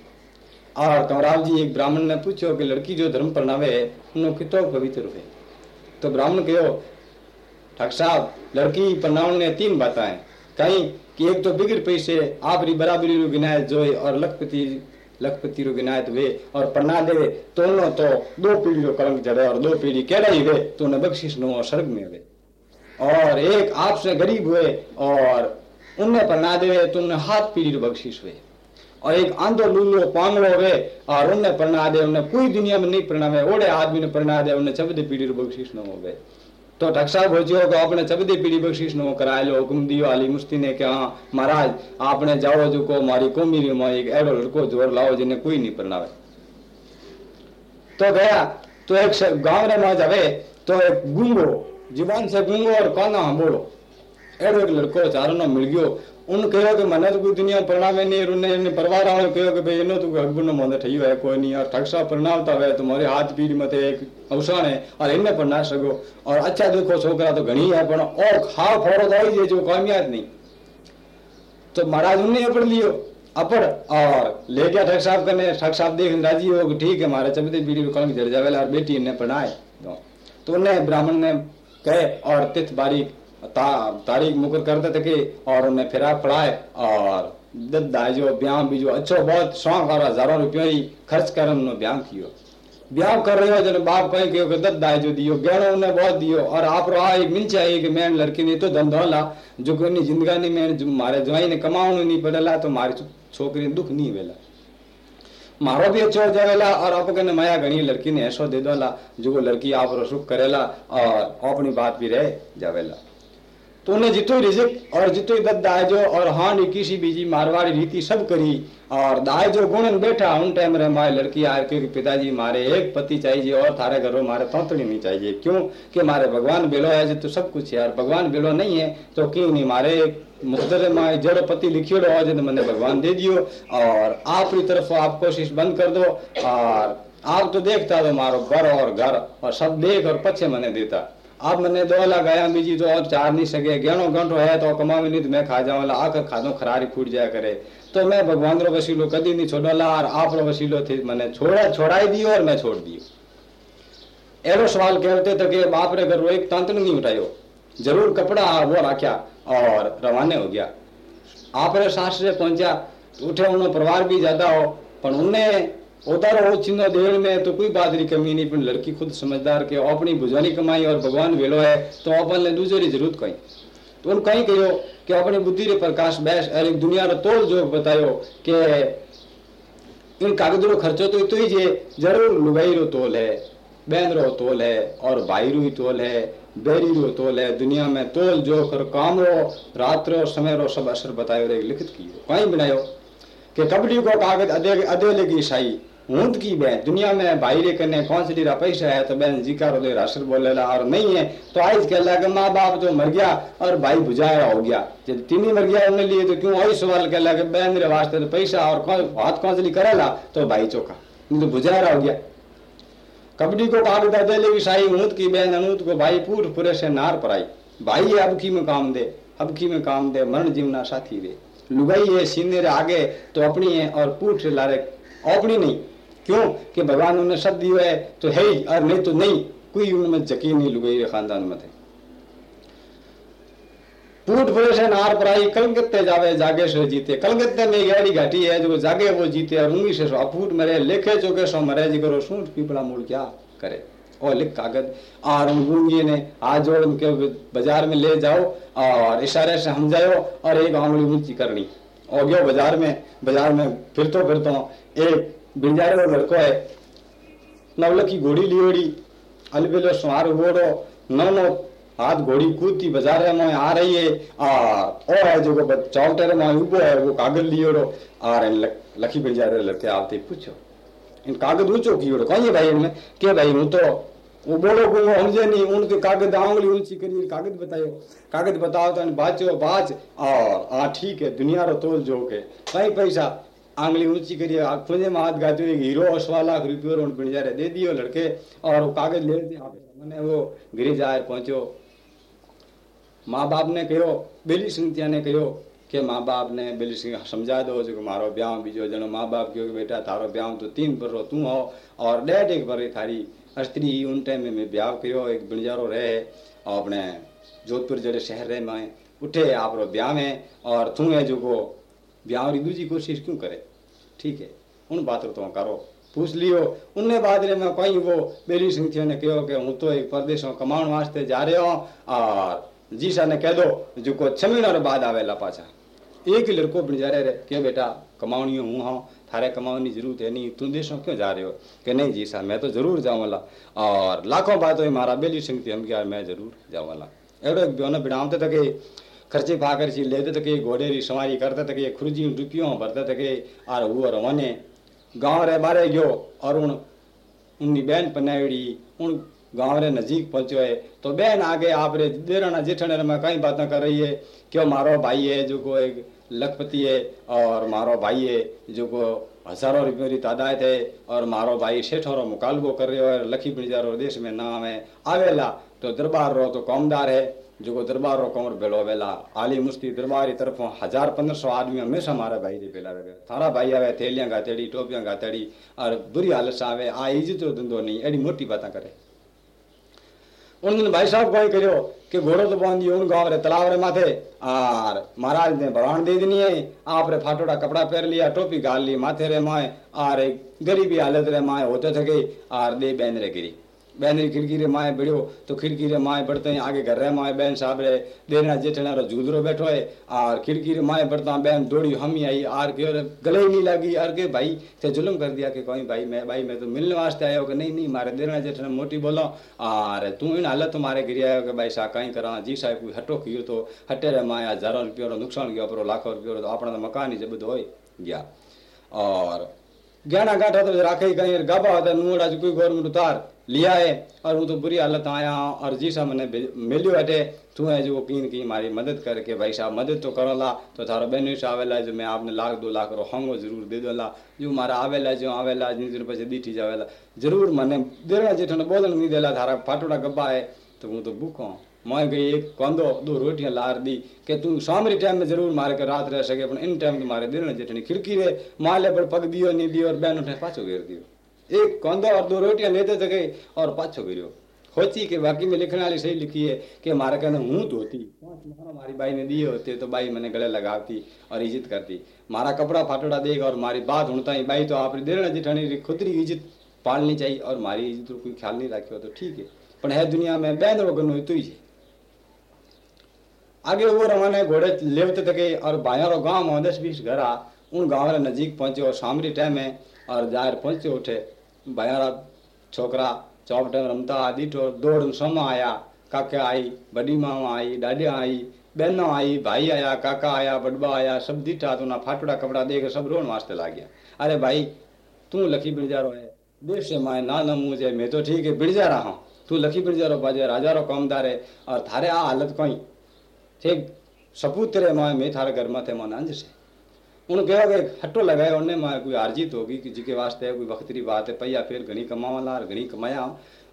और कंवराव जी, एक ब्राह्मण ने पूछो कि लड़की जो धर्म पर नावे है उन्होंने कितो पवित्र हुए तो ब्राह्मण कहो ठाकुर साहब, लड़की प्रणाम ने तीन बातें कहीं कि एक तो बिगड़ पैसे आप री बराबरी रो गिनायत जोए और लखपति लखपति रो गिनायत वे और पन्ना दे तो नो तो दो पीढ़ी रो कलंक जड़े और दो पीढ़ी केड़ा ही वे तो ने बख्शिश नो स्वर्ग में वे। और एक आपसे गरीब हुए और उनने पन्ना दे तो उन्हें हाथ पीढ़ी रो बख्शिश हुए। और एक आंधो लूलो पांगड़ो वे और उन्हें पढ़ना दे उन्हें कोई दुनिया में नहीं पढ़ना वे ओड़े आदमी ने पढ़ना दे उन्हें चबदे पीढ़ी बख्शिश न हो गए तो टक्सा भोजियो को आपने चबदी पीढ़ी बख्शीश नो करायो हुकुम दियो, आली मुस्ती ने क्या महाराज, आपने जाओ जो को, मारी कोमी में एक एडो लड़को ज़ोर लाओ, जिन्हें कोई नहीं परनावे तो गया तो एक गाँव रे में जावे तो एक गुंगो, जीवन से गुंगो और काना बोलो। एडो एक लड़को चारों ने मिल गयो उन कहो कि मने तो कोई दुनिया परिणाम नहीं तो और उन्हें परिवार वालों कहो कि भाई इन्हों तो अगबुन मोदे ठही है कोई नहीं और ठगसा परिणाम तो है तुम्हारे हाथ पीर मत एक अवसान है और इन्हें पर ना सको और अच्छा देखो छोकरा तो घनी है पर और खा फोड़ो दो ये जो कामयाब नहीं। तो महाराज उन्हें अपड़ लियो। अपड़ और ले गया ठग साहब करने ठग साहब देख राज़ी हो ठीक है महाराज चमते बीड़ी कल जड़ जावे और बेटी इन्हें पढ़ाए। तो उन्हें ब्राह्मण ने कहे, और तिथ बारीक ता, तारीख मुकर करते थे कि और उन्हें फिरा पढ़ाए और दद्दा जो ब्याह भी जो अच्छो बहुत शौक और हज़ारों रुपये ही खर्च कर उन्होंने ब्याह कियो। ब्याह कर रहे हो जन बाप कहीं कहो कि दद्दा जो दियो गहनो उन्हें बहुत दियो और आप रहा एक मिल चाहिए कि मैं लड़की ने तो धंधो ला जो कोई जिंदगानी में मारे ज्वाई ने कमावणो नहीं पड़ेला तो मारी छोकरी दुख नहीं वेला। मारो भी अच्छो जावेला और आप कहने माया घनी लड़की ने ऐसो दे दोला जो लड़की आप सुख करेला और अपनी बात भी रह जावेला। तो उन्हें जितो रिजिक और जितो दत्त दायजो और हाँ किसी बीजी मारवाड़ी रीति सब करी और दायजो गुण बैठा, उन टाइम रे मारे लड़की आए क्योंकि पिताजी मारे, एक पति चाहिए और थारे घरों मारे तोतड़ी नहीं चाहिए। क्यों? कि मारे भगवान बेलो है जो तो सब कुछ यार भगवान बेलो नहीं है तो क्यों नहीं मारे? मुख्तर माए जड़ पति लिखियो हो तो मैंने भगवान दे दियो। और आप की तरफ़ आप कोशिश बंद कर दो। और आप तो देखता तो मारो, घर और घर, और सब देख और पछे मैंने देता। अब मैंने दो लाख गया बीजी तो और चार नहीं सके। गेनो घंटो है तो कमावे नहीं तो मैं खा जाऊँगा आकर खादो खरारी फूट जाया करे। तो मैं भगवान रो वसीलो कदी नहीं छोड़ला और आप रो वसीलो थी। मैंने छोड़ा, छोड़ाई दियो और मैं छोड़ दियो। एरो सवाल कहते थे कि बाप रे घर एक तंत्र नहीं उठायो, ज़रूर कपड़ा वो रखा और रवाने हो गया। आप रे सांस से पहुँचा, उठे उन्होंने परिवार भी ज़्यादा हो, पर उन्हें उतारो रहो चिन्ह देण में तो कोई बात री कमी नहीं लड़की खुद समझदार के अपनी भुजानी कमाई और भगवान वेलो है तो अपन ने दूसरी ज़रूरत कही। तो उन कहीं कहो कि अपनी बुद्धि रे प्रकाश, बैस, और एक दुनिया रो तोल जो बतायो कि इन कागज़ रो खर्चो तो इतो ही जे, ज़रूर लुगाई रो तोल है बहन रो तोल है, और भाई रू तोल है, बेरी रो तोल है, दुनिया में तोल जो कर काम रो, रात रो, समय रो, सब असर बतायो रे, लिखित की कहीं बनायो कि कबड्डी को कागज़ अदे अदे लगी शाही ऊँट की बहन दुनिया में भाई रे कने कौन सी पैसा है तो बहन जीका रो दे राशर बोलेला और नहीं है तो आज कह लगा माँ बाप तो मर गया और भाई बुझाया हो गया। जब तीन ही मर गया उन्हें लिए तो क्यों वही सवाल कह लगा बहन, मेरे वास्ते तो पैसा और कौन हाथ कौन सी करेला? तो भाई चौका तो बुझाया हो गया। कबड्डी को कागज़ अदे लगी शाही ऊँट की बहन अनूत को भाई पूर पूरे से नार पराई। भाई, अब की में काम दे, अब की में काम दे, मरण जीवना साथी दे। लुगाई है, सीने रे आगे तो अपनी है, और पूठ लारे अपनी नहीं। क्यों? कि भगवान उन्हें सब दियो है तो है ही, और नहीं तो नहीं। कोई उनमें यकीन नहीं लुगाई खानदान में थे। पूट फुरे से नार पराई, कलकत्ते जावे जागे सो जीते। कलकत्ते में गहरी घाटी है, जो जागे वो जीते, और उंगी से सो अफूट मरे, लेखे चौके, सो मरे जी करो सूट पीपड़ा मूल क्या करे? और लिख कागज़। और गूँगी ने, आज जोड़ उनके बाज़ार में ले जाओ, और इशारे से समझाओ और एक आंगली ऊँची करनी। और गयो बाज़ार में बाज़ार में फिर तो फिर तो एक बिंजारे लड़को है। नवलखी घोड़ी लियोड़ी अलबेलो सुहार घोड़ो नौ नौ हाथ घोड़ी कूदती बाज़ार में आ रही है। और ओ है जो चौलटे में उबो है, वो कागज़ लियोड़ो और लखी बिंजारे लड़के आते पूछो। इन कागज़ ऊंचो कियोड़ो कहीं भाई इनमें? के भाई हूँ तो? वो बोलो को समझे नहीं। उनके कागज़ आंगली ऊँची करिए, कागज़ बतायो कागज़ बताओ तो बाचो, बाच। और हाँ ठीक है, दुनिया रो तोल जो के कहीं पैसा आंगली ऊँची करिए, आँखों में हाथ गाते हुए हीरो और सवा लाख रुपये और उनपन हज़ार दे दियो लड़के और वो कागज़ ले लेते मैंने वो गिरी ज़ाहिर पहुंचो। माँ बाप ने कहो बेली सिंधिया ने कहो कि माँ बाप ने बेली सिंह समझा दो, जो मारो ब्याह, बीजो जनो माँ बाप कहो बेटा थारो ब्याह तो तीन पर रहो, तू हो और डेढ़ एक पर थारी स्त्री, उन टाइम में मैं ब्याह कहो एक बंजारो रहे, और अपने जोधपुर जड़े शहर रहे मैं उठे, आप ब्याह में, और तू है जो को ब्याह की दूसरी कोशिश क्यों करे? ठीक है, उन बात तो करो। पूछ लियो। उनने बाद रे मैं कहीं वो बेली सिंह ने कहो कि हूँ तो एक परदेशों कमाण वास्ते जा रहे हो, और जीसा ने कह दो जो को छह महीना बाद आवेला पाछा। एक ही लड़को बन जा रहे क्या बेटा कमावनी हूँ हाँ थारे कमाने की ज़रूरत है नहीं तुम देशों क्यों जा रहे हो कि नहीं जी साहब मैं तो ज़रूर जाऊँगा और लाखों बात हुई मारा बेली सिंह थी हम क्या मैं ज़रूर जाऊँगा एवढो ब्योना बिड़ावते थे कि खर्चे पा कर लेते थे कि घोड़े री सवारी करते थे कि खुरजी रुपयों भरते थे कि आर वो रवाने गाँव रे बारे गयो और उन उनकी बहन पनाईड़ी उन गाँव रे नजीक पहुंचो है। तो बहन आगे आप रे देराना जेठने में कई बातें कर रही है, क्यों मारो भाई है, जो को एक लखपति है, और मारो भाई है, जो को हज़ारों रुपये की तादाद है, और मारो भाई सेठों मुकालबो कर रहे हो लखी पिंजारो देश में नाम है। आवेला तो दरबार रो तो कौमदार है। जो दरबार रो कमर बेलो वेला आली मुस्ती दरबार तरफ़ हज़ार पंद्रह सौ आदमी हमेशा मारा भाई रे पेला रहे। थारा भाई आवे, थैलियाँ गातेड़ी टोपियाँ गातेड़ी और बुरी हालत से आवे, आ इज़्ज़त धंधो नहीं, एडी मोटी बातें करे। उन दिन भाई साहब कोई करो कि घोड़ो तो बाँध दियो उन गाँव रे तालाब रे माथे और महाराज ने भरवान दे दनी है, आप रे फाटोड़ा कपड़ा पहन लिया, टोपी गाल ली, माथे रे माए और गरीबी हालत रे माए होते थे और दे बहन रे गिरी। बहन खिड़की रे माए बढ़ियो तो खिड़की रे माए बढ़ते हैं, आगे घर रे माए बहन साहब रे। देना जेठना रो झूलरो बैठो है और खिड़की रे माए बढ़ता बहन दौड़ी हम ही आई, आर के और गले ही नहीं लगी और के भाई से जुलम कर दिया कि कोई भाई, मैं भाई, मैं तो मिलने वास्ते आयो कि नहीं नहीं, मारे देना जेठना मोटी बोलो और तू इन हालत मारे गिरी आयो कि भाई सा कहीं करा, जी साहब कोई हटो कियो तो हटे रे माए हज़ारों रुपये नुकसान गया पर लाखों रुपये तो अपना तो मकान ही जब हो गया। और गहना गाठा तो राखे कहीं गबा होता नूड़ा कोई गवर्नमेंट उतार लिया है और वो तो बुरी हालत आया और जी साहब मैंने मिलियो हटे, तू है जो कीन की मारी मदद करके, भाई साहब मदद तो करो ला। तो थारो बहन आवेला जो मैं आपने लाख दो लाख रो होंगो ज़रूर दे दो ला। जो मारा आवेला जो आवेला जिन दिन पैसे दीठी जावेला। ज़रूर मैंने देना जेठो बोलन नहीं देला, थारा फाटोड़ा गब्बा है। तो वो तो भूखो मैं गई एक कंदो, दो रोटियाँ लार दी कि तू सामरी टाइम में ज़रूर मारे कर रात रह सके पर इन टाइम के मारे देना जेठनी खिड़की रे माले पर पग दियो नहीं दियो और बहन उठे पाछो घेर दियो। एक कंदो और दो रोटियाँ लेते थे गए और पाछो गिरो होती के बाकी में लिखने वाली सही लिखी है कि हमारे कहने मुँह धोती। हमारी बाई ने दिए होते तो बाई मैंने गले लगाती और इज़्ज़त करती। मारा कपड़ा फाटोड़ा देगा और मारी बात होता ही बाई तो आप देना जिठानी खुद की इज़्ज़त पालनी चाहिए और मारी इज़्ज़त कोई ख्याल नहीं रखे तो ठीक है। पर है दुनिया में बैन रोगन तो ही आगे वो रवाना घोड़े लेवते थे और बाहर गाँव में दस बीस घर आ उन गाँव नजीक पहुँचे और शामरी टाइम है और ज़ाहिर पहुँचे उठे। बायारा छोकरा टाइम रमता ॾिठो दौड़ सम आया। काका आई, बड़ी माँ आई डाडिया आई, बहनों आई, भाई आया, काका आया, बड़बा आया, सब दिठा तो ना फाटड़ा कपड़ा देख सब रोन वास्ते ला गया अरे भाई, तू लखी बिड़जारो है देश से माए, ना न मुझे मैं तो ठीक है बिड़जा रहा हूँ। तू लखी बिड़जारो बाजे, राजा रो कामदार है, और थारे आ हालत कोई? ठीक सपूत रे माए, मैं थारे घर में थे मन अंज से। उन कहो कि हटो लगाए उन्हें माए कोई आर्जित होगी कि जिके वास्ते कोई वक्तरी बात है पैया फिर घनी कमावा ला घनी कमाया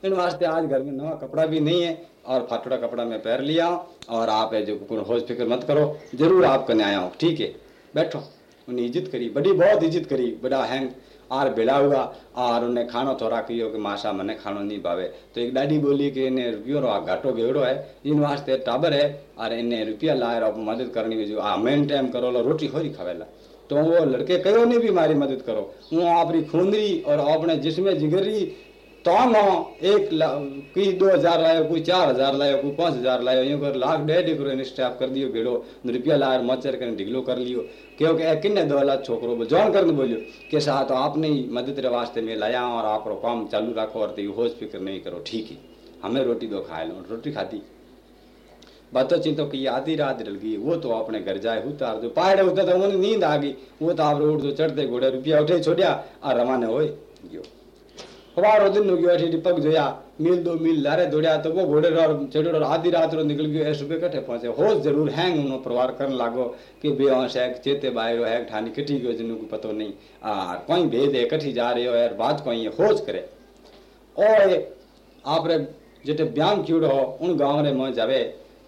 इन वास्ते आज घर में नवा कपड़ा भी नहीं है और फाटड़ा कपड़ा मैं पहन लिया और आप है जो होश फ़िक्र मत करो ज़रूर आप कने आया हूँ ठीक है बैठो उन्हें इज़्ज़त करी बड़ी बहुत इज़्ज़त करी बड़ा हैंग आर बेड़ा हुआ और उन्हें खानो थोड़ा कियो कि माशा मने खानो नहीं पावे तो एक डाडी बोली कि इन्हें रुपयो रो घाटो बेड़ो है इन वास्ते टाबर है और इन्हें रुपया लाए मदद करनी जो आ मेन टाइम करो लो रोटी खोरी खावेला तो वो लड़के कहो नहीं भी मारी मदद करो। वो आपरी खूंदरी और अपने जिसमें जिगरी तो हम एक कोई दो हज़ार लायो कोई चार हज़ार लायो कोई पाँच हज़ार लायो यूँ कर लाख डेढ़ करो स्टाफ कर दियो, भेड़ो रुपया लायर मचर कर, ढिगलो कर लियो। क्योंकि किन्ने दो लाख छोकरो जॉन कर बोलियो के साथ तो आपने मदद रे वास्ते में लाया और आप काम चालू रखो और तो होश फ़िक्र नहीं करो। ठीक है, हमें रोटी दो खाए लो, रोटी खाती बातों चिंतो की आधी रात डल गई वो तो अपने घर जाए उतार दो पहाड़े उतर तो उन्हें नींद आ गई। वो तो आप रोड तो चढ़ते घोड़े, रुपया उठे, छोड़िया और रवाना हो गयो हवारो दिन हो गयो अठी पग जोया, मील दो मील लारे दौड़िया तो वो घोड़े और चढ़ो आधी रात रो निकल गयो ऐसे कठे पहुँचे। होश ज़रूर हैंग उनो परिवार करने लागो कि बेहोश है, चेते बाहर है, ठानी कटी गयो, जिन्हों को पतो नहीं। आ कोई भेद है कठी जा रहे हो यार बात कोई है, होश करे। और आप रे जेटे ब्याम क्यूड़ हो उन गाँव रे में जावे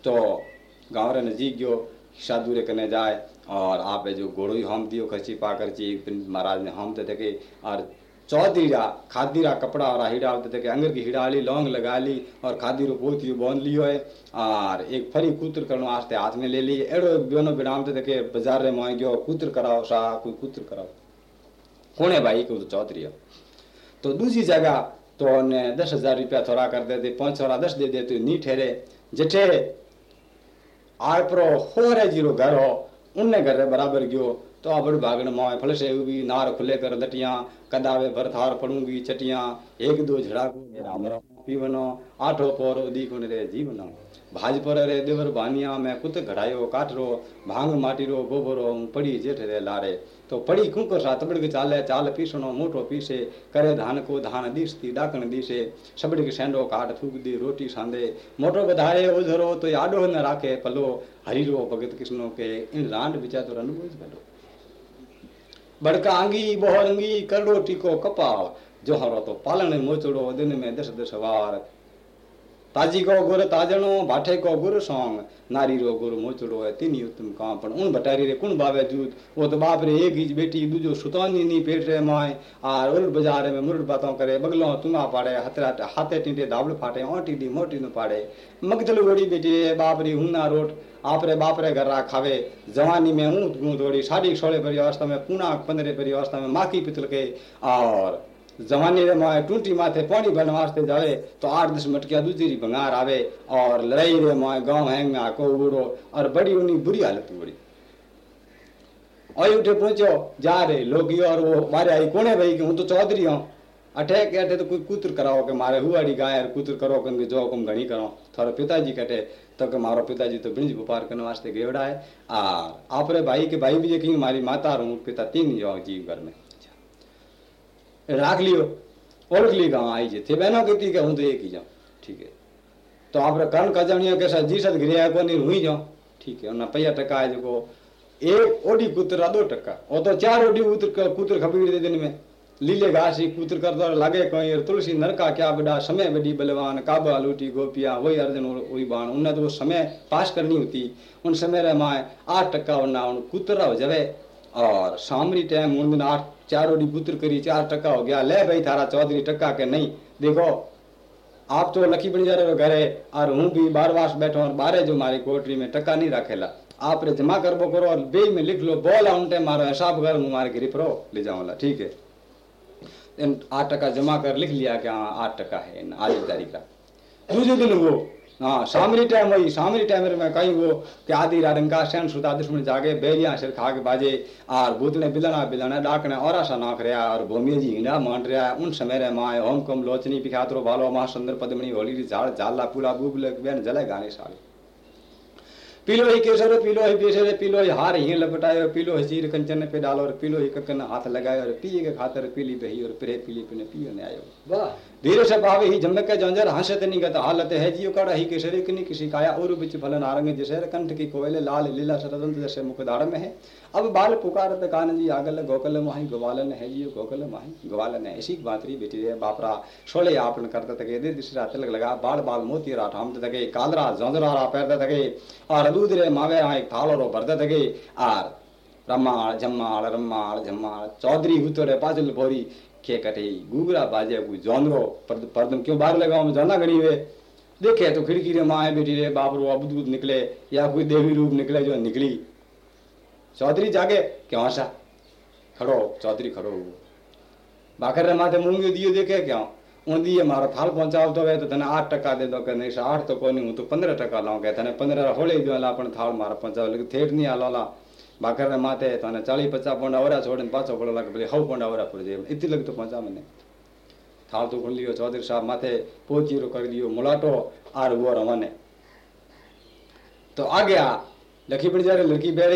तो गाँव रे नजीक गयो शादूरे करने जाए, और आप जो घोड़ो हम दियो खची पा कर ची महाराज ने हम ते के और चौधीरा खादीरा कपड़ा और होते थे कि अंगर की हिड़ा ली लौंग लगा ली, और खादी रो पोती बाँध लियो है, और एक फरी कूतर करनो आस्ते हाथ में ले ली, एड़ो दोनों बिड़ामते थे कि बाज़ार रे मोए गयो, कूतर कराओ सा कोई कूतर कराओ। कौन है भाई? को तो चौधरी तो दूसरी जगह तो उन्हें दस हज़ार रुपया थोड़ा कर देते पाँच थोड़ा दस दे देते नी ठहरे। जठे आय प्रो हो रे ज़ीरो घर हो उनने घर बराबर गयो। तो अब भागण मोए फलसे भी नार खुले कर दटियाँ कदावे भर थार पड़ूँगी चटिया एक दो झड़ा को राम राम पीवनो, आठो पोरो दीखुन रे जीवनो। भाज पर रे देवर बानिया में कुत घड़ायो, काटरो, भाँग माटीरो, गोबरो पड़ी जेठ रे लारे। तो पड़ी कुंकर सा तबड़ के चाले चाल पीसनो मोटो पीसे, करे धान को धान दीसती, डाकण दीसे सबड़ के सेंडो काट थूक दी रोटी सांदे। मोटो बधाए, उधरो तो आडो न राखे पलो, हरिरो भगत कृष्णो के, इन रांड बिचा तो अनुभव बैठो बड़कांगी बोहरंगी करड़ो टीको कपाल जोहरो तो पालन मोचड़ो, दिन में दस दस वार। ताजी को गुर, ताजणो भाठे को गुर सोंग। नारी रो गुर मोचड़ो है तीन उत्तम काम। पण उन बटारी रे कुण बावे जूत वो तो बाप रे एक ही बेटी, दूजो सुतानी नी पेट रे माए। आर उल बाज़ार में मुरड बातों करे, बगलो तुंगा पाड़े हतरा हाथे टीटे दावड़ फाटे ओटी दी मोटी न पाड़े। मगजल बड़ी बेटी रे, बाप री हुना रोट आपरे बापरे घर रा खावे। जवानी में ऊँट गूँ थोड़ी साड़ी सोले परी अवस्था में पूना पंद्रह परी अवस्था में माकी पितल के। और जवानी रे माए टूटी माथे पानी बन वास्ते जावे तो आठ दस मटकिया दूसरी भंगार आवे, और लड़ाई रे माए गाँव हैंग में आको उड़ो और बड़ी उन्हीं बुरी हालत बड़ी और उठे पहुंचो, जा रे लोग, और वो मारे आई कोने भाई कि, हूँ तो चौधरी हूँ। अठे के अठे तो कोई कूतर कराओ के मारे हुआड़ी गाय कूतर करो के जो हुकुम घणी करो। थारो पिताजी कटे तो के मारो पिताजी तो बिंज व्यापार करने वास्ते गेवड़ा है। आ, आपरे भाई के भाई भी ये कहीं मारी माता रू, पिता तीन जो जीव घर में। राख लियो ओळख ली गाँव आई जे, थे बहनों कहती के हूँ तो एक ही जाऊँ? ठीक है। तो आप कर्ण कजणियों के साथ जी सत गिरिया को नहीं हुई जाऊँ? ठीक है, उन्हें पैया टका है जो एक ओडी कुतर दो टका। और तो चार ओडी कुतर कुतर खपी दिन में। लीले घास ही कुतर कर दो लागे कहीं तुलसी नरका क्या बड़ा, समय बड़ी बलवान, काबा लूटी गोपिया, वही अर्जुन वही बाण। उन्हें तो वो समय पास करनी होती। उन समय रे माए आठ टक्का उन्ना उन कुतरा हो जावे। और सामरी टाइम उन दिन आठ चार ओडी पुत्र करी, चार टक्का हो गया। ले भाई थारा चौधरी, टक्का के नहीं। देखो, आप तो लकी बन जा रहे हो घरे, और हूँ भी बार वास बैठो और बारे जो मारी कोटरी में टक्का नहीं रखेला। आप रे जमा करबो करो और बे में लिख लो, बोला उन टाइम मारो, हिसाब कर मुँह मार गिरी परो, ले जाऊँगा ठीक है? आठ टका जमा कर, लिख लिया कि हाँ आठ टका है आज तारीख का। दूसरे दिन वो हाँ शामरी टाइम वही शामरी टाइम में कहीं वो कि आदि रंगा सैन सुता दुश्मन जागे बेलिया सिर खा के बाजे और भूतने बिलना बिलना, डाकने, और आशा नाक रहा, और भूमि जी हिंडा मान रहा, उन समय रे माए होम कम लोचनी पिखात्रो भालो महासुंदर पद्मणी होली झाड़ झाला पूला बुबले बेन जले गाने साले पीलो ही केसर, पीलो ही पेशर पीलो ही हार ही लपटायो पीलो ही चीर कंचन पे डालो, और पीलो ही ककन हाथ लगायो और पिए के खातर पीली बही और प्रे पीली पिने पियो ने आयो। वाह। धीरे से पावे ही जमक के जंजर हंसत निगत हालत है। जियो कड़ा ही के शरीर किनी किसी काया और बिच फलन आरंग जैसे कंठ की कोयले लाल लीला सरदंत जैसे मुखदार में है। अब बाल पुकारत कान जी आगल गोकल माही गोवालन है। जियो गोकल माही गोवालन है। ऐसी बातरी बेटी है। बापरा सोले आपन करत तके दे दिसरा तिलक लगा बाल बाल मोती रा ठामत तके कालरा जंजरा रा पैर तके और दूध रे मावे आ एक थालो रो भरत तके आर रमाल जम्माल रमाल जम्माल चौधरी हुतरे पाजल भोरी। के कटे गुगरा बाजे को जोंदरो पर्दम क्यों बाहर लगाओ में जाना गणी वे देखे तो खिड़की रे माए बेटी रे बाप रो अबदूत निकले या कोई देवी रूप निकले जो निकली चौधरी जागे क्यों सा खड़ो चौधरी खड़ो बाकर रे माथे मूँगी दियो देखे क्या उन दिए मारो थाल पहुंचाओ तो वे तो तने आठ टका दे दो कहने आठ तो कोनी हूँ तो पंद्रह टका लाऊं कहते पंद्रह होले जो ला अपन थाल मारो पहुंचाओ लेकिन थेट नहीं आलो ला भाकर ने माथे तने चालीस पचास पौंड औरा छोड़ने पाछो पड़ो लगे बोले हौ पौंड औरा पड़ जाए इतनी लग तो पहुँचा मैंने थाल तो खुल लियो चौधरी साहब माथे पोची रो कर दियो मुलाटो आर वो रवाने तो आ गया लखी पड़ जा लड़की बह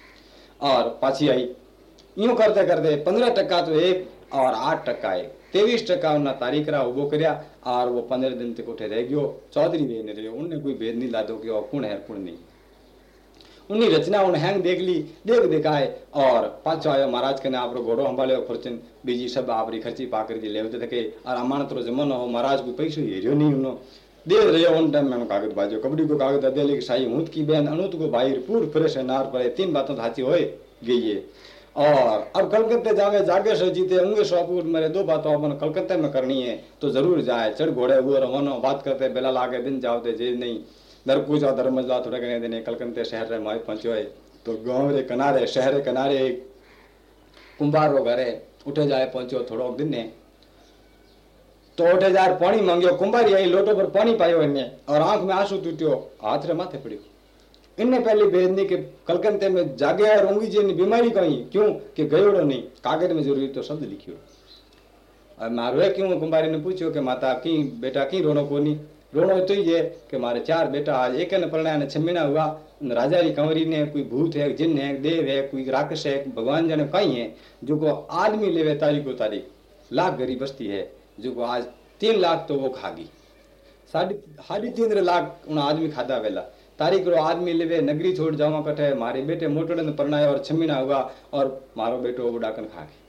और पाछी आई। यूँ करते करते पंद्रह टका तो एक और आठ टका एक। तेवीस टका उन्हें तारीख रहा उबो करया और वो पंद्रह दिन तक उठे रह गयो। चौधरी वे ने रहो उनने कोई भेद नहीं लादो कि और कुण है कुण नहीं। उन्हीं रचना उन हैंग देख ली, देख दिखाए और पाछो आयो महाराज कने आप घोड़ो संभालो खुर्चन बीजी सब आपरी खर्ची पाकर जी लेवते थके। और अमानत रो जमानो हो, महाराज को पैसो हेरियो नहीं उनो देव रहे उन टाइम में कागज़ बाजो, कबड्डी को कागज़ अदेली की साई ऊँट की बहन, अनुत को भाई पूर फ्रेश है, नार पर तीन बातों धाची होए गई है। और अब कलकत्ते जावे जागे से जीते, होंगे स्वापूर मेरे, दो बातों अपन कलकत्ते में करनी है तो ज़रूर जाए, चढ़ घोड़े हुए रवानो बात करते, बेला लागे, दिन जाओ ते जे नहीं। दर पूजा धर्म मजला थोड़े गए दिन, कलकत्ते शहर रे माई पहुंचो है। तो गाँव रे किनारे, शहर रे किनारे, कुंभार रो घरे, उठे जाए पहुंचो थोड़ो दिन ने। अठ हज़ार पानी मांगियो कुंभारी आई लोटो पर पानी पायो इन्हें और आँख में आँसू टूटियो हाथ रे माथे पड़ियो इनने पहली भेजनी के कलकत्ते में जागे और ऊँगी जी ने बीमारी कहीं क्यों कि गयोड़ो नहीं कागज़ में ज़रूरी तो शब्द लिखियो और मारो क्यों कुंभारी ने पूछो कि माता की बेटा की रोनो को नहीं रोनो तो है कि मारे चार बेटा आज एक ने परिणाम ने छमीना हुआ राजा की कंवरी ने कोई भूत है जिन है देव है कोई राक्षस है भगवान जाने कहीं है जो को आदमी लेवे तारीख को तारीख लाख गरीब बस्ती है जो आज तीन लाख तो वो खागी साढ़े साढ़े तीन लाख उन आदमी खादा वेला। तारीख रो आदमी लेवे, नगरी छोड़ जावा कटे मारे बेटे मोटोड़न परनाए और छमीना हुआ और मारो बेटो वो डाकन खा गई।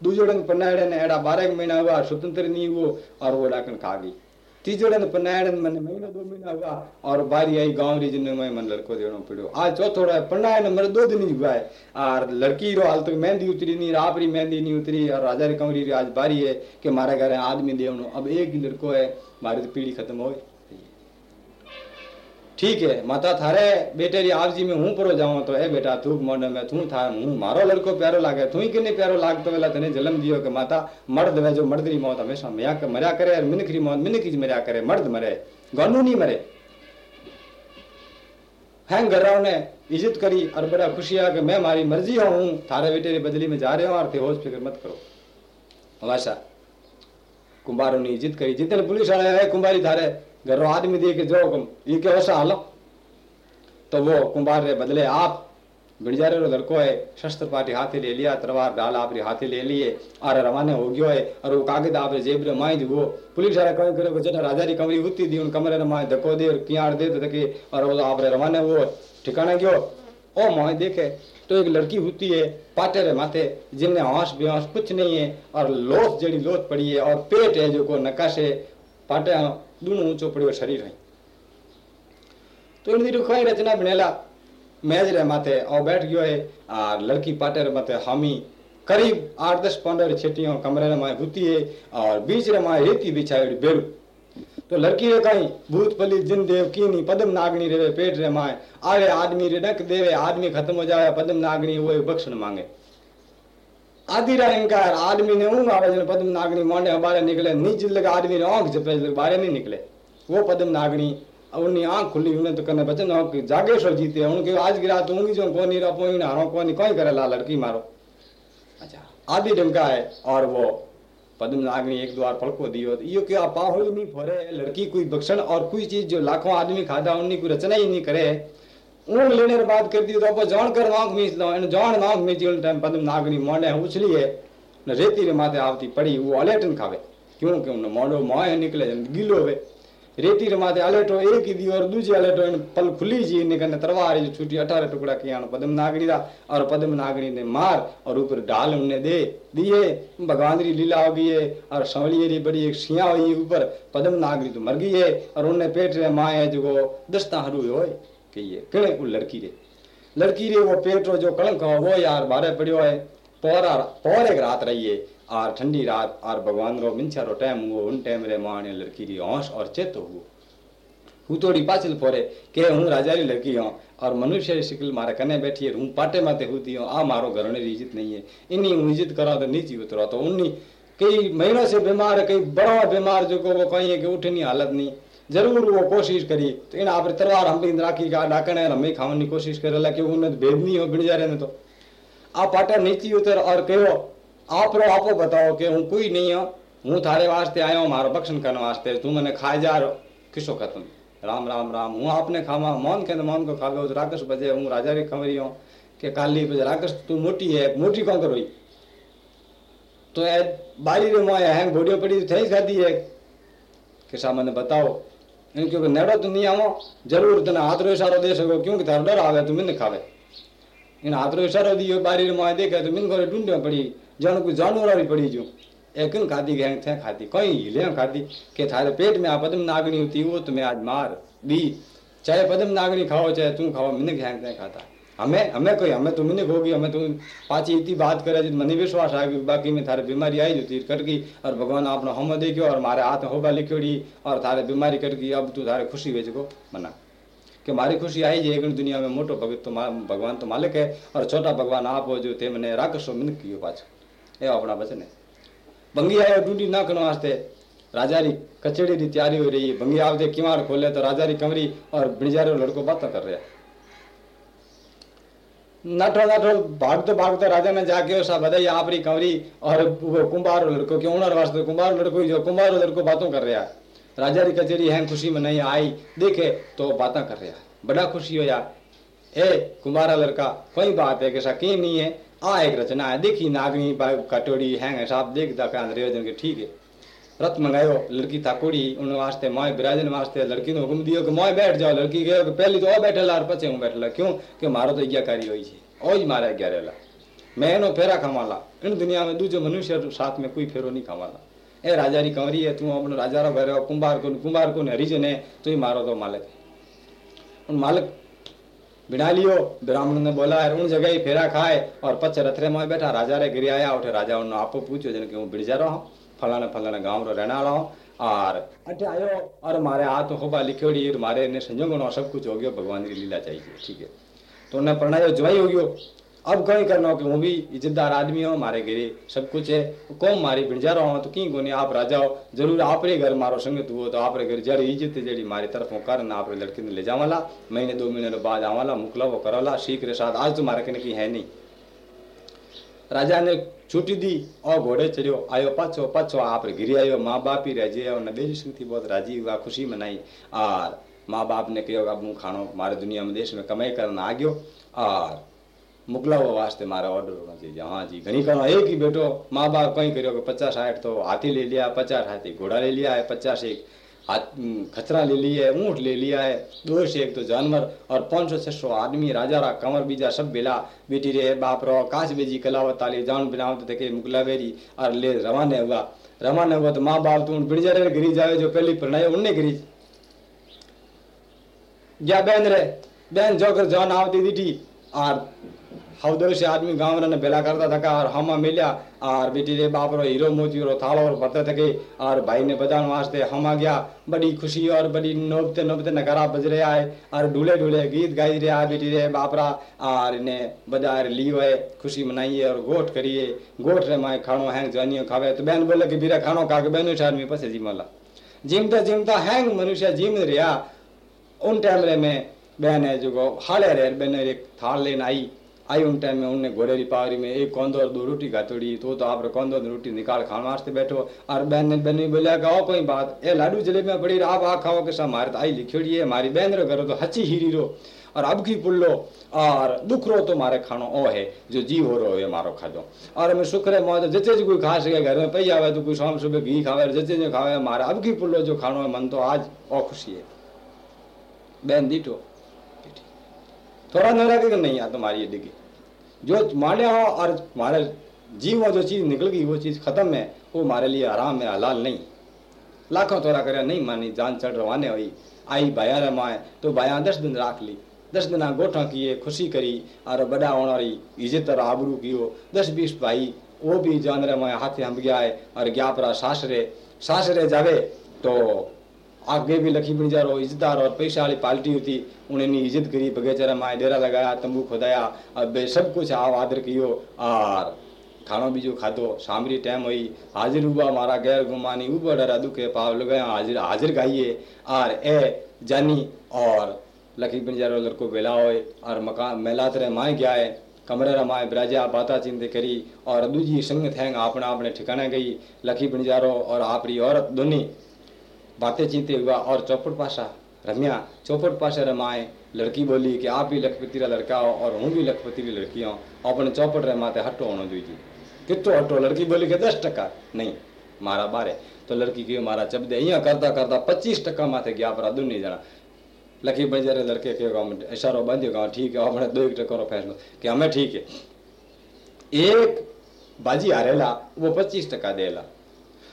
दूजोड़न परनाए ने एड़ा बारह महीना हुआ, स्वतंत्र नहीं हुआ और वो डाकन खा गई। तीजोड़न परनायड़न मन महीनो, दो महीना हुआ और बारी आई गाँव री जिन में मन लड़को देनो पड़ो। आज चौथो है परनाय मन दो दिन ही हुआ है। और लड़की रो हाल तक मेहंदी उतरी नहीं रापरी मेहंदी नहीं उतरी और राजा री कंवरी आज बारी है कि मारे घर आदमी देवनो अब एक ही लड़को है, मारी तो पीढ़ी खत्म हो ठीक है, माता थारे, बेटे री आवजी में हूँ परो जाऊँ तो ए बेटा, तू मोड में तू था, हूँ मारो लड़को प्यारो लागे तू ही किने प्यारो लागतो वेला तने जन्म दियो के माता, मर्द वे जो मर्द री मौत हमेशा मया के मरया करे और मिनख री मौत, मिनख ही मरया करे, मर्द मरे, गनु नहीं मरे। हैं घराओं ने इज़्ज़त करी और बड़ा खुशी आ कि मैं मारी मर्ज़ी हूँ थारे बेटे री बदली में जा रहे हो और थे होश फ़िक्र मत करो। भाषा कुंभारों ने इज़्ज़त करी, जितने पुलिस वाले है कुंभारी थारे घर आदमी दे के जो ये के वैसा हालो तो वो कुंभार रे बदले आप, बिड़जारे रो लड़को है, शस्त्र पार्टी हाथी ले लिया, तलवार डाल आप हाथी ले लिए और रवाना हो गयो है, और वो कागज़ आप जेब रे माई वो, पुलिस वाला कहीं करे जटा राजा री कमरी हुती दी, उन कमरे रे माई धक्को दे, और कियाड़ दे तके और वो आप रवाना वो ठिकाना गयो। ओ माई देखे तो एक लड़की होती है, पाटे रे माथे, जिनने हौस बेहोश कुछ नहीं है, और लोथ जड़ी लोथ पड़ी है, और पेट है जो को नकाशे, पाटे दूनो ऊंचो पड़ो शरीर है तो इन रुखाई रचना बनेला मेज रे माथे और बैठ गयो है और लड़की पाटे रे माथे हामी करीब आठ दस पंद्रह छेटियों कमरे में हुती है और बीच रे माए रेती बिछाई बेड़ू तो लड़की रे कहीं भूत पली जिन देव कीनी पदम नागनी रे पेट रे माए आवे आदमी रे डक देवे आदमी खत्म हो जावे पदम नागनी वो बख्शन मांगे आदि रा इंकार आदमी ने आवे जन पदम नागनी मोंडे बाहर निकले नीच लगा आदमी ने आँख जपे बाहर नहीं निकले। वो पदम नागनी उन्हें आँख खुली उन्हें तो कने बचन हो जागे सो जीते उनके आज गिरा तो ऊँगी जो कोनी रो पोई ना हारो कोनी कोई करे ला लड़की मारो। अच्छा। आदि डंका है और वो पद्म नागनी एक द्वार पड़को दियो यो क्या पाहो ही नहीं फोरे लड़की कोई बख्शन और कोई चीज़ जो लाखों आदमी खादा उन्हीं कोई रचना ही नहीं करे। ऊन लेने के बाद कर दियो तो आप जान कर नाक मीच दो इन जान नाक मीच उन टाइम पद्म नागनी मोंडे उछली है न रेती रे माथे आवती पड़ी, वो अलेटन खावे। क्यों? क्यों? न मोंडो मोए निकले गीलो हुए रेती रे माथे अलेटो एक ही दियो और दूजे अलेटो इन पल खुली जी ने कने तलवार जो छुटी अठारह टुकड़ा किया पद्म नागरी दा, और पद्म नागरी ने मार और ऊपर डाल उन्हें दे दिए। भगवान री लीला हो गई है, और संवली री बड़ी एक सिया हुई ऊपर, पद्म नागरी तो मर गई है, और उन्हें पेट रे माए जो दस्ता हरू हो कि ये केड़े कुल लड़की रे? लड़की रे, वो पेट रो जो कणक हो वो यार बारे पड़ियो है। पौर पौर एक रात रही है। आर ठंडी रात, आर भगवान रो मिंचा रो टाइम हुआ उन टाइम रे माँ लड़की री होश और चेत हुओ। हुतोड़ी पाचिल पोरे, के हूँ राजा री लड़की हूँ। और मनुष्य शिकल मारे कने बैठी है हूँ पाटे माते हुती हूँ। आ मारो घरने री इज़्ज़त नहीं है। इन्हीं हूँ इज़्ज़त करा तो नीची उतरा। तो उन्नी कई महीनों से बीमार है, कई बड़ा बीमार जो को वो कहीं है कि उठनी हालत नहीं ज़रूर वो कोशिश करी। तो इन आप तलवार हम भी राखी का डाकने हमें खाने की कोशिश करे कि उन्हें भेद नहीं हो बिन जा रहे तो। आप पाटा नीची उतर और कहो आप रो आपो बताओ कि हूँ कोई नहीं हो, हूँ थारे वास्ते आयो मारो बख्शन करने वास्ते। तू मैंने खाए जा रहो किसो खत्म राम राम राम, हूँ आपने खावा। मौन के मौन को खावे। तो राकस बजे हूँ राजा री खबरी हूँ के काली बजे। राकस तू मोटी है, मोटी कौन करो तो बारी रे मोया है, घोड़ियों पड़ी थे खाती है। कि सा मैंने बताओ इन क्योंकि नेड़ो दुनिया में आवो ज़रूर तने हाथ इशारो दे सको, क्योंकि थारो डर आवे तो मिन खावे। इन हाथ इशारो दियो बारी रे देखे तो मिन को ढूंढे पड़ी, जन को जानवर पड़ी जो। एक खाती गए थे खाती कहीं हिले खाती के थारे पेट में आ पदम नागनी होती, वो तुम्हें आज मार। दी चाहे पदम नागनी खाओ, चाहे तुम खाओ मिन थे खाता। हमें हमें कोई, हमें तो मिनक होगी, हमें तो पाची इतनी बात करे जित मनी विश्वास आ बाकी में थारे बीमारी आई जो तीर कट गई और भगवान आपने हम देखियो, और मारे हाथ में होगा लिखोड़ी और थारे बीमारी कट गई अब तू थारे खुशी भेज को मना। कि मारी खुशी आई जे दुनिया में मोटो भगत तो भगवान तो मालिक है, और छोटा भगवान आप हो जो ते मैंने राक्षसो मिनक कियो पाछो। ये अपना वचन है बंगी आयो ड्यूटी ना करने वास्ते राजा री कचेड़ी की तैयारी हो रही है बंगी आवते किवाड़ खोले तो राजा री कमरी और बिणजारो लड़को बात कर रहा नाठो नाठो भागते भागते राजा ने जाके उसा बधाई आप री कमरी और वो कुंभार लड़को के ओनर वास्ते कुंभार लड़को जो कुंभार लड़को बातों कर रहा है। राजा री कचेरी है खुशी में नहीं आई। देखे तो बातें कर रहा बड़ा खुशी हो यार ए, कुंभारा लड़का, कोई बात है कि की नहीं है? आ एक रचना है। देखी नागनी कटोरी, हैंग साहब देख दा ठीक है। रथ मंगायो, लड़की था कुड़ी उन वास्ते मोय बिराजन वास्ते लड़की ने हुक्म दियो कि मोय बैठ जाओ, लड़की गयो कि पहली तो ओ बैठेला और पचे हूँ बैठेला क्यों? कि मारो तो आज्ञाकारी हुई है ओज मारे आज्ञा रहेला मैं एनो फेरा खावाला इन दुनिया में दूजो मनुष्य साथ में कोई फेरो नहीं खावाला ए राजा री कंवरी है, तू अपने राजा रो घर कुंभार को कुंभार को हरिजन है तू ही मारो तो मालिक। उन मालिक बिना लियो, ब्राह्मण ने बोला है उन जगह ही फेरा खाए, और पच रथरे में बैठा, राजा रे गिरी आया, उठे राजा उन्होंने आपो पूछो जन कि हूँ बिड़जा रहा। हूँ फलाने फलाने गाँव रो रहने वाला और अठे आयो, और मारे हाथ होबा लिखोड़ी मारे ने संजोगो सब कुछ हो गयो, भगवान की लीला चाहिए, ठीक है? तो उन्हें प्रणायो ज्वाई हो गयो। अब कहीं करना कि हूँ भी इज्जतदार आदमी हो, मारे घरे सब कुछ है। कौम मारी भिंजा रहा हूँ तो की कोनी? आप राजा हो, ज़रूर आप रे घर मारो संगत हुआ तो आप रे घर जड़ी इज़्ज़त जड़ी मारी तरफों कारण आप रे लड़की ने ले जावाला। महीने दो महीने बाद आवाला मुकला वो कराला, शीख रे साथ आज तो मारे कने की है नहीं। રાજાને છૂટી દી ઓ ઘોડે ચડ્યો આવ્યો પાછો પાછો આપણે ઘીરે આવ્યો મા બાપી રાજી આવ્યો અને બેજી સુખથી બહુ રાજી हुआ ખુશી મનાઈ આર મા બાપને કહ્યો કે હું ખાણો મારે દુનિયામાં દેશમાં કમાઈ કરીને આ ગયો આર મોકલાવો વાસ્તે મારા ઓર્ડર નથી હા જી ઘણી ઘણો એક બેટો મા બાપ કંઈ કર્યો કે પચાસ સાઠ તો હાથી લઈ લ્યા પચાસ હાથી ઘોડા લઈ લ્યા પચાસ એક खचरा ले लिया है, ऊँट ले लिया है। दो से एक तो जानवर और पाँच सौ, छह सौ आदमी, राजा रा कंवर बीजा सब बेला। बेटी रे, बाप रो, काश बेजी कलावत ताली जान बनावत थे मुगला बेरी और ले रवाना हुआ। रवाना हुआ तो माँ बाप तू बिड़जरे गिरी जावे जो पहली प्रणाय उनने गिरी क्या बहन रे? बहन, जो जान आवती दीटी और हवदो से आदमी गाँव ने बेला करता था और हम मिलिया और बेटी रे बाप रो हीरो मोती रो थालो और भरते थे और भाई ने बजान वास्ते हम आ गया बड़ी खुशी और बड़ी नोबते नोबते नकारा बज रहे आए और ढूले ढूले गीत गाई रहे बेटी रे बापरा और इन्हें बजा ली हुए खुशी मनाइए और गोठ करिए गोठ रे माए खानो हैंग जानियो खावे तो बहन बोले कि बीरा खानो खा के बहन आदमी पसे जिमला जिमता जिमता हैंग मनुष्य जिम रहा उन टाइम रे में बहन है जो हाले रे बहन एक थाल लेन आई आई उन टाइम में उनने घोड़ेरी पावरी में एक और दो रोटी गातोड़ी तो तो आप कौंदो रोटी निकाल खाने वास्ते बैठो। और बहन ने बहन बोलिया कहो कोई बात, ए लाडू जलेबियाँ पड़ी आप आ खाओ के मारे तो आई लिखोड़ी है हमारी बहन रो करो तो हची हीरी रो। और अब की पुल्लो और दुख रो तो मारे खानो ओ है, जो जी हो रो है, मारो खादो और मैं शुक्र है, मौज जचे जो कोई खा सके घर में पई आवे तो कोई शाम सुबह घी खावे जचे जो खावे, मारे अब की पुल्लो जो खानो है, मन तो आज ओ खुशी है। बहन दीठो थोड़ा नरा के नहीं आ तुम्हारी डिगी जो माने हो और हमारे जीव में जो चीज़ निकल गई, वो चीज़ खत्म है, वो हमारे लिए आराम है, हलाल नहीं। लाखों तोरा करे, नहीं मानी, जान चढ़ रवाने हुई। आई भाया रमाए तो भाया दस दिन राख ली। दस दिन गोठा किए, खुशी करी, और बड़ा होना रही, इज़्ज़त और आबरू कियो दस बीस भाई, वो भी जान रहे हाथे हम गया है और गया परा सासरे सासरे जावे तो आगे भी लखी बणिजार इज्जतदार और पैसा वाली पार्टी होती। उन्हें इज़्ज़त करी बगीचा माए डेरा लगाया, तंबू खोदाया। अब सब कुछ आव आदर कियो और खानो बीजो खाधो सामरी टाइम हुई। हाजिर हुआ मारा गैर गुमानी ऊपर डरा दुखे पाव लगाया, हाजिर हाजिर गाइए। और ए, जानी और लखी बणिजार लड़को बेला हो और मकान मेलात रे माए गया है कमरे रा माए ब्राजा बाता चिंते करी। और दूजी संग थैंग अपना अपने ठिकाने गई। लखी बणिजारो और आपरी औरत दोनों बातें चीते हुआ और चौपट पाशा, रम्या, चौपट पाशा रमाए लड़की बोली कि आप भी लखपति रा लड़का हो और हूँ भी लखपति की लड़की हूँ अपने चौपट रे माते हटो होना दीजिए कितो हटो? लड़की बोली के दस टका। नहीं, मारा बारे। तो लड़की की मारा चप दे। यहाँ करता करता पच्चीस टका माथे गया पर दुनी जना लखी बजारे लड़के के इशारो बांधियो कहा ठीक है हमने दो एक टका फैसलो। कि हमें ठीक है। एक बाजी हारेला, वो पच्चीस टका देला।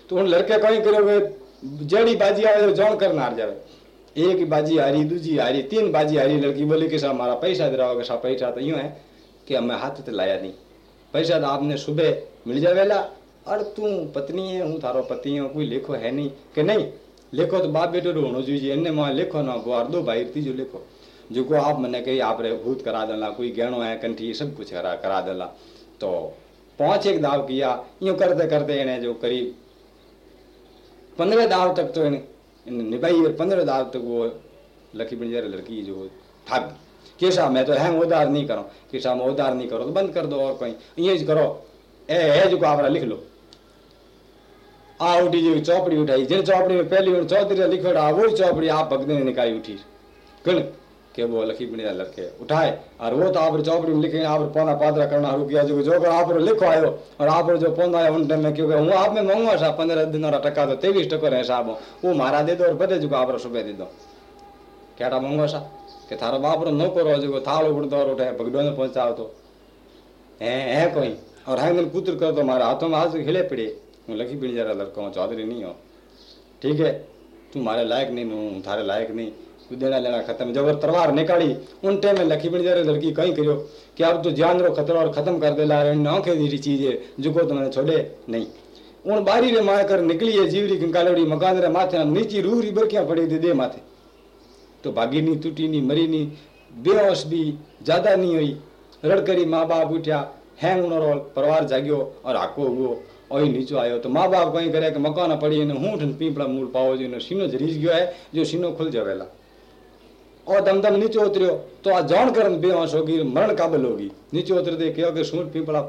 तो उन लड़के कहीं करोगे? जड़ी बाजी आवे तो जौन कर नार जावे। एक बाजी हारी, दूजी हारी, तीन बाजी हारी, लड़की बोली कि साहब हमारा पैसा दे रहा होगा पैसा तो यूँ है कि हमें हाथ तो लाया नहीं। पैसा तो आपने सुबह मिल जावेला और तू पत्नी है, हूँ थारो पति हूँ, कोई लेखो है नहीं, कि नहीं? लेखो तो बाप बेटो रो होना इन्हें मैं लेखो ना गुआर, दो भाई तीजो लेखो। जो को आप मैंने कही, आप रे भूत करा देला, कोई गहनो है, कंठी, सब कुछ करा करा देला। तो पाँच एक दाव किया यूँ करते करते इन्हें जो करीब पंद्रह दाव तक तो निभाई और पंद्रह दाव तक वो लकी बंजर लड़की जो ठग केसा मैं तो है, उधार नहीं करो। केसा मैं उधार नहीं करो तो बंद कर दो और कहीं। ये करो। ए है जो आप लिख लो। आ उठी जो, चौपड़ी उठाई। जिन चौपड़ी में पहली चौधरी लिखो वो चौपड़ी आप भगने निकाली उठी। कल के वो लखी बनिया लड़के उठाए और वो तो आप चौपड़ी में लिखे आप पौना पादरा करना रुक गया जो जो आप लिखो आयो और आप जो पौधा है उन टाइम में क्योंकि हूँ आप में मांगू साहब पंद्रह दिन और टका तो तेवीस टको रहे साहब वो मारा दे दो और बदे जो आप सुबह दे दो क्या मांगो सा કે થારો બાપરો ન કરો જો થાળો ઉડતો ઉઠે ભગડોને પહોંચાવ તો હે હે कोई और है दिन पुत्र कर तो हमारे हाथों में हाथ खिले पड़े हूँ लखी पीड़ी जरा लड़का हूँ चौधरी नहीं हो ठीक है तू मारे लायक नहीं हूँ देना लेना खत्म। जब तलवार निकाली, उन टाइम में लखी बन जा लड़की कहीं करियो कि अब तो जान रो खतरा और खत्म कर दे ला रहे नौखे दी चीज़ है जुको तो मैंने छोड़े नहीं। उन बारी रे माए कर निकली है जीवरी कंकालोड़ी मकान रे माथे नीची रूह री बरकियाँ पड़ी थी दे माथे। तो भागी नहीं टूटी नहीं मरी नहीं बेहोश भी ज़्यादा नहीं हुई। रड़करी माँ बाप उठा हैंग उनो परिवार जागियो और हाको हुओ, और नीचो आयो। तो माँ बाप कहीं करे कि मकान पड़ी ने हूठ पीपड़ा मूल पाओ जो सीनो जरीज गयो है, जो सीनो खुल जावेला। और दम दम नीचे उतरियो तो आ जान कर बेहोश होगी, मरण काबिल होगी। नीचे उतरते कहो कि सूट पीपड़ा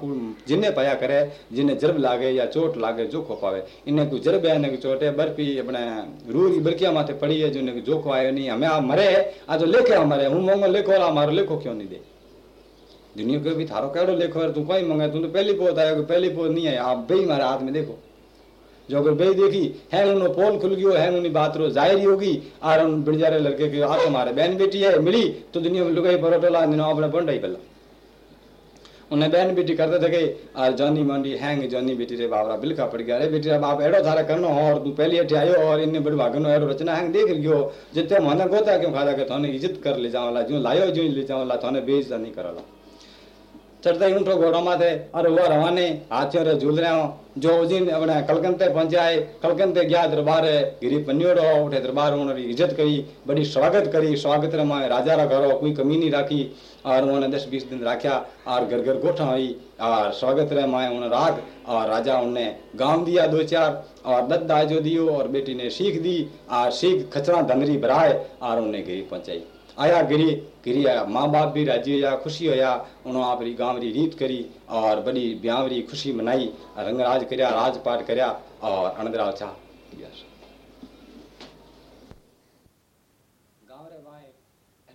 जिन्हें पाया करे जिन्हें जरब लागे या चोट लागे जो खो पावे। इन्हें कोई जरब है इन्हें चोट है, बर्फ़ी अपने रूह की बरकिया माथे पड़ी है जो इन्हें जो खो आयो नहीं, हमें आ मरे आ जो लेके आ मरे, हूँ मोंगो लेखो हमारो लेखो क्यों नहीं दे? दुनिया को भी थारो कहो लेखो तू कहीं मंगे, तू तो पहली पोत आयो पहली पोत नहीं है आप बे मारे हाथ में देखो। जो अगर बे देखी है उन पोल खुल गयो है उन बात रो ज़ाहिर होगी। और उन बिड़जारे लड़के के आ तुम्हारे बहन बेटी है, मिली तो दुनिया में लुगाई परोटला दिन अपने रही पहला उन्हें बहन बेटी करते थे और जॉनी मंडी हैंग, जॉनी बेटी रे बाबरा बिलका पड़ गया। अरे बेटी रे बाप एड़ो थारे करनो, और तू पहले अठे आयो, और इन्ने बड़ भागनो एड़ो रचना हैंग देख लियो। जिते मने गोता, क्यों खादा के थाने इज़्ज़त कर ले जावला जो लायो जो ले जावला, थाने बेइज्जत नहीं करला। माथे और वो रवाने हाथियों रे झूल रहे हो जो जिन अपने कलकत्ते पहुँचाए कलकत्ते गया दरबार गिरी पन्योड़ो उठे दरबार उन्होंने इज़्ज़त करी बड़ी स्वागत करी स्वागत माए राजा रा घरो कोई कमी नहीं राखी और उन्होंने दस बीस दिन रखा और घर घर गोठा हुई और स्वागत रे माए उन्हें राग और राजा उन्हें गाँव दिया दो चार और दद दाजो दियो और बेटी ने सीख दी और सीख खचरा धनरी भराए और उन्हें गिरी पहुंचाई आया गिरी गिरी आया। माँ बाप भी राज़ी होया खुशी होया। उन्होंने आपरी गाँव री रीत करी और बड़ी ब्यावरी खुशी मनाई रंगराज करया राजपाट करया और अनदराल चाह गाँव रे वाए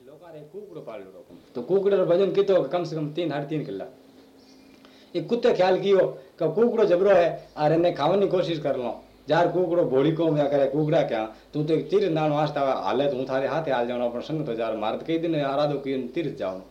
लोका रे कुकड़ो पाल लो तो कुकड़े रो वज़न कितो कम से कम तीन साढ़े तीन किला एक कुत्ते ख्याल कियो कि कुकड़ो जबरो है और इन्हें खाने की कोशिश कर लो। जार कुकड़ो भोड़ी को मैं करे, कुकड़ा क्या? तू तो तीर्थ नानो आस्ता हाले तू थारे हाथे हाल जाओ अपन संग तो जार मारत कई दिन, आराधो की तीर्थ जाओ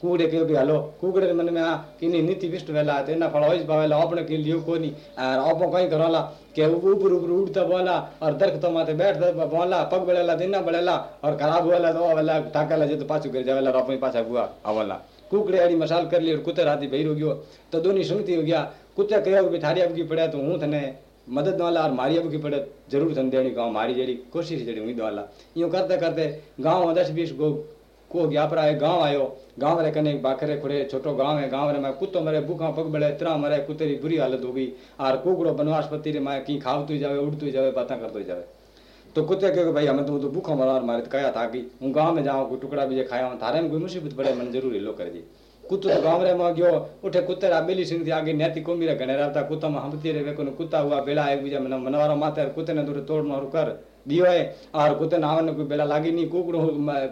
कुकड़े के भी हलो कुकड़े मन में आ किनी नीति विष्ट वेला, तेना फल होइस पावेला अपने के लियो कोनी। और आपो कहीं करोला, के ऊपर ऊपर उड़ता बोला, और दरख्त तो माथे बैठ बोला, पग बड़ेला दिना बड़ेला और खराब हुआ तो वाला टाकेला जे तो पाछू गिर जावेला अपने पाछा हुआ आवला। कुकड़े अड़ी मसाल कर ली और कुत्ते राती भई हो गयो तो दोनों संगति हो गया कुत्ते कहो थारी अब की पड़े तो हूँ थने मदद वाला और मारी अब की पड़े ज़रूर थन देनी गाँव मारी जड़ी कोशिश जड़ी उम्मीद वाला यूँ करते करते गाँव दस बीस गो को गया पर आए गाँव आयो। गाँव रे कने बाखरे खुड़े छोटो गाँव है गाँव रे मैं कुत्तो मरे भूखा पग बड़े इतना मरे कुत्ते री बुरी हालत हो गई। और कुकड़ो बनवासपति रे मैं की खावतो जावे उड़तो जावे बातें करतो जावे। तो कुत्ते कहे भाई हमें तो, भूखा मरा मारे तो कहा था कि हूँ गाँव में जाऊँ कोई टुकड़ा भी खाया हूँ थारे में कोई मुसीबत पड़े मन ज़रूर लो कर दी। कुत्तो तो गाँव में गयो उठे कुत्ते रा बेली सिंह थी आगे न्याती कोमी रे घने रहता कुत्ता में हमती रे वेको कुत्ता हुआ बेला एक बीजा मन मनवारो माथे कुत्ते ने दूर तोड़ मारू कर दियो है। और कुत्ते नावन कोई बेला लागी नहीं, कुकड़ो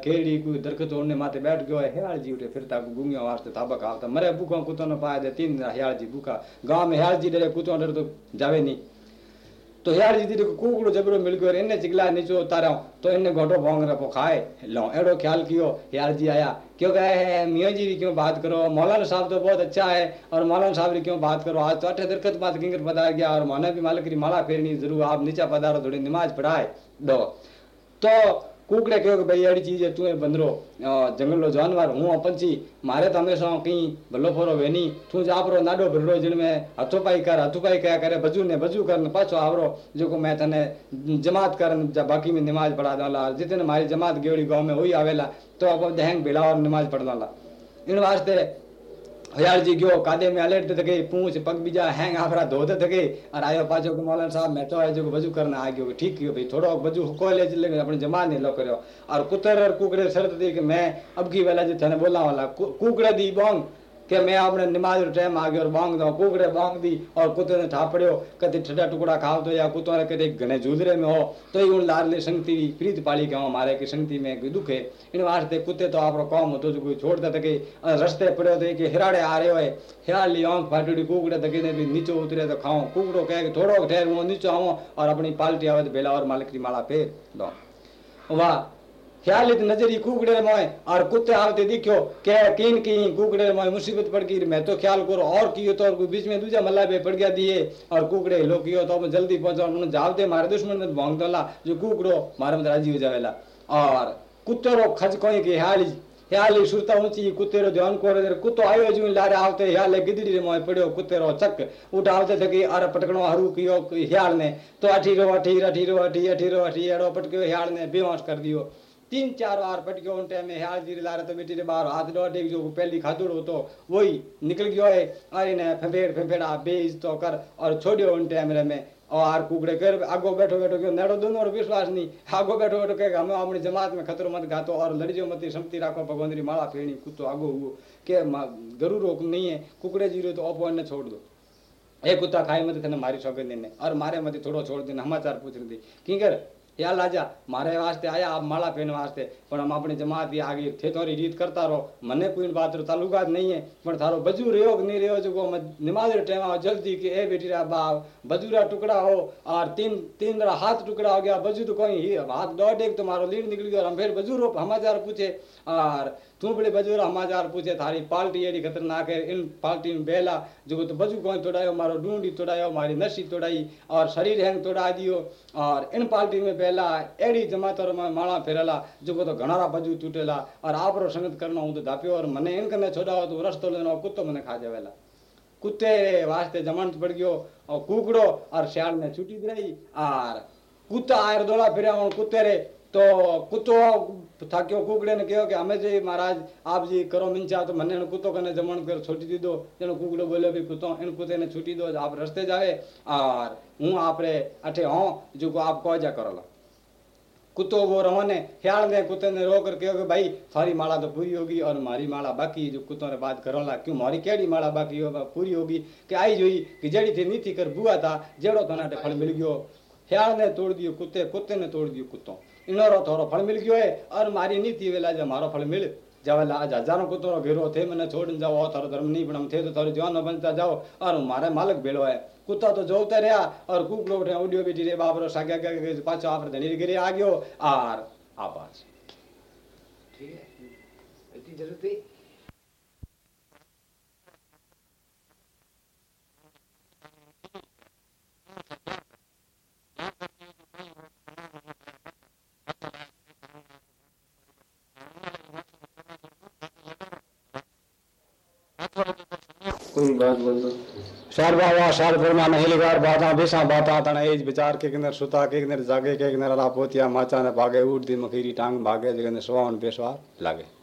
खेड़ी, कोई दरखत तोड़ने माथे बैठ गयो है ह्याल जी उठे फिरता को गुंगियो वास्ते ताबक आवता मरे भूखा कुत्तो ने पाए दे तीन ह्याल जी भूखा। गाँव में ह्याल जी डरे कुत्तो डर तो जावे नहीं। तो यार जी देखो कुकड़ो जबरो मिल गयो इन्हें चिगला नीचो उतारा तो इन्हें घोटो भोंग रखो, खाए। लो, एड़ो ख्याल कियो, यार जी आया। क्यों कहे मियाँ जी क्यों बात करो? मौलाना साहब तो बहुत अच्छा है, और मौलाना साहब की क्यों बात करो? आज तो अठे दरकत बात किंगर पधार गया, और माना भी मालिक की माला फेरनी ज़रूर आप नीचा पधारो, थोड़ी नमाज़ पढ़ाए। दो तो कहो कि भाई अड़ी चीज़ है तू बंदरो जंगल रो जानवर हूँ पंछी मारे तो हमेशा कहीं भलो फोरो वेनी तू जापरो नाडो भरो जिन में हथो पाई कर हथो पाई क्या करे बजू ने बजू कर पाछो आवरो जो मैं तने जमात कर बाकी में नमाज़ पढ़ा दाला जितने मारी जमात गेवड़ी गाँव में वही आवेला तो अब दहेंग बेला और नमाज़ पढ़ दाला इन वास्ते हयाल जी गयो, कादे में अलर्ट थके पूछ पग बीजा, हैंग आफरा धोते थके और आयो पाछो को मौलाना साहब, मैं तो जो वज़ू करना आ गयो ठीक कियो भाई, थोड़ो वज़ू हुको ले ले अपने जमा नहीं लो करयो और कुतर और कुकड़े शर्त दी के मैं अब की वेला जो थने बोला वाला कुकड़े दी बोंग કે મેં આપણે નિમાજ ટાઈમ આવ્યો બાંગ દો કુકડે બાંગ दी और कुत्ते ने थापड़ियो कदे ठडा टुकड़ा खाव तो या कुत्तो ने कदे घने जूदरे में हो तो ये उन लारले संगति प्रीत पाली के मारे की संगति में कोई दुख है इन वास्ते कुत्ते तो आपरो कौम होतो जो कोई छोड़ता तके रस्ते पड़े तो कि हिराड़े आ रहे होए हिराड़ ली आंख फाटड़ी कुकड़े तके ने भी नीचे उतरे तो खाओ कुकड़ो कहे कि थोड़ो ठहर वो नीचे आओ और अपनी पाल्टी आवे तो बेला और मालिक की माला फेर दो वाह ख्याल नजरी कुकड़े मोय और कुत्ते आवते दिखो के किन की कुकड़े मोय मुसीबत पड़ गई। मैं तो ख्याल करो, और कियो तो और बीच में दूजा मल्ला पे पड़ गया दिए, और कुकड़े लो कियो तो जल्दी पहुंचो उन्होंने जावते मारे दुश्मन में भोंग दोला जो कुकड़ो मारे में राज़ी हो जावेला। और कुत्ते रो खज कोई के हाली ह्याले सुरता ऊँची, कुत्ते रो ध्यान कोरे कुत्तो आयो जो लारे आवते ह्याले गिदड़ी रे मोय पड़ियो, कुत्ते रो चक उठावते थे कि अरे पटकणो हरू कियो ह्याल ने। तो अठी रो, अठी अठी रो अठी रो, अठी एड़ो पटकियो ह्याल ने बेहोश कर दियो। तीन चार बार पट गयो उन टाइम में ह्याल जी ला रहे तो बेटी रे बाहर हाथ डो टेक जो पहली खातुड़ो तो वही निकल गयो है। अरे ने, फेफेड़, फेफेड़ा बेइज तो कर और छोड़ियो उन टाइम रे में। और कुकड़े कर, आगो बैठो बैठो, क्यों? नेड़ो दोनों और विश्वास नहीं। आगो बैठो बैठो कहे हमें अपनी जमात में खतरो मत गातो और लड़ियो मत समती राखो भगवंतरी माला फेरनी कुत्तो आगो हुओ। के गरु रोक नहीं है, कुकड़े ज़ीरो तो ओपो ने छोड़ दो। ए कुत्ता खाए मत थे मारी सौगंध ने। और मारे मत, थोड़ो छोड़ देना समाचार पूछ रही थी। किंकर या लाजा मारे वास्ते आया आप माला पहन वास्ते पर हम अपनी जमात की आगे थे तो रीत करता रहो मने कोई बात रो तालुकात नहीं है पर थारो बजू रहो नहीं रहो जो नमाज़ टाइम आओ जल्दी के ए बेटी रा बाप बजूरा टुकड़ा हो और तीन तीन रा हाथ टुकड़ा हो गया बजू तो कोई हाथ डॉट एक तुम्हारो लीड निकल गया हम फिर बजू रो समाचार पूछे और तू बड़े बजूर समाचार पूछे थारी पार्टी एडी खतरनाक है इन पार्टी में बेला जो तो बजू कौन तोड़ायो मारो ढूंढी तोड़ायो मारी नशी तोड़ाई और शरीर हैंग तोड़ा दियो और इन पार्टी में बेला एडी जमातर में माला फेरेला जो तो घणारा बजू टूटेला और आप रो संगत करना हूँ तो दापियो और मने इन कने छोड़ाओ तो रस्तो लेनो कुत्तो मने खा जावेला कुत्ते वास्ते जमंत पड़ गयो और कुकड़ो और श्याल ने छुट्टी रही और कुत्ता आयर दौड़ा फिर कुत्ते रे तो कुत्तो થાક્યો કુકડે ને કહ્યો કે અમે જે મહારાજ આપ જે કરો મિંચા તો મને કૂતો કને જમણ કર છોટી દીધો જેનો કુકડો બોલ્યો ભાઈ કૂતો એને કૂતેને છૂટી દો આપ રસ્તે જાવે और હું આપણે अठे हों जो को आप कौजा करोला कुत्तो वो रवाने ख्याल ने कुत्ते ने रो कर कहो कि भाई थारी माला तो पूरी होगी और मारी माला बाकी जो कुत्तों ने बात करोला क्यों मारी केड़ी माला बाकी होगा पूरी होगी कि आई जोई कि जड़ी थी नीति कर बुआ था जेड़ो तो फल मिल गयो ख्याल ने तोड़ दियो कुत्ते कुत्ते ने तोड़ दियो कुत्तों इनोरो थोड़ो फल मिल गयो है और मारी नीति वेला जो मारो फल मिल जावेला आज हज़ारों कुत्तों घेरो थे मैंने छोड़ जाओ थारो धर्म नहीं बनम थे तो थारो जवान बनता जाओ और मारे मालिक भेड़ो है कुत्ता तो जोते रहा और कुकड़ो उठे उडियो भी रे बाबरो सागे के पाछो आप धनी गिरे आ गयो और आवाज़ ठीक है इतनी ज़रूरत है कोई बात बोल सर्वा सर फरमा नहीं लिगार बाता बेसा बाता एज विचार के किनर, सुता, के किनर, जागे, के किनर रा पोतिया माचा ने भागे, उठ दी मखीरी, टांग, भागे, जगने सवान बेसवार, लागे।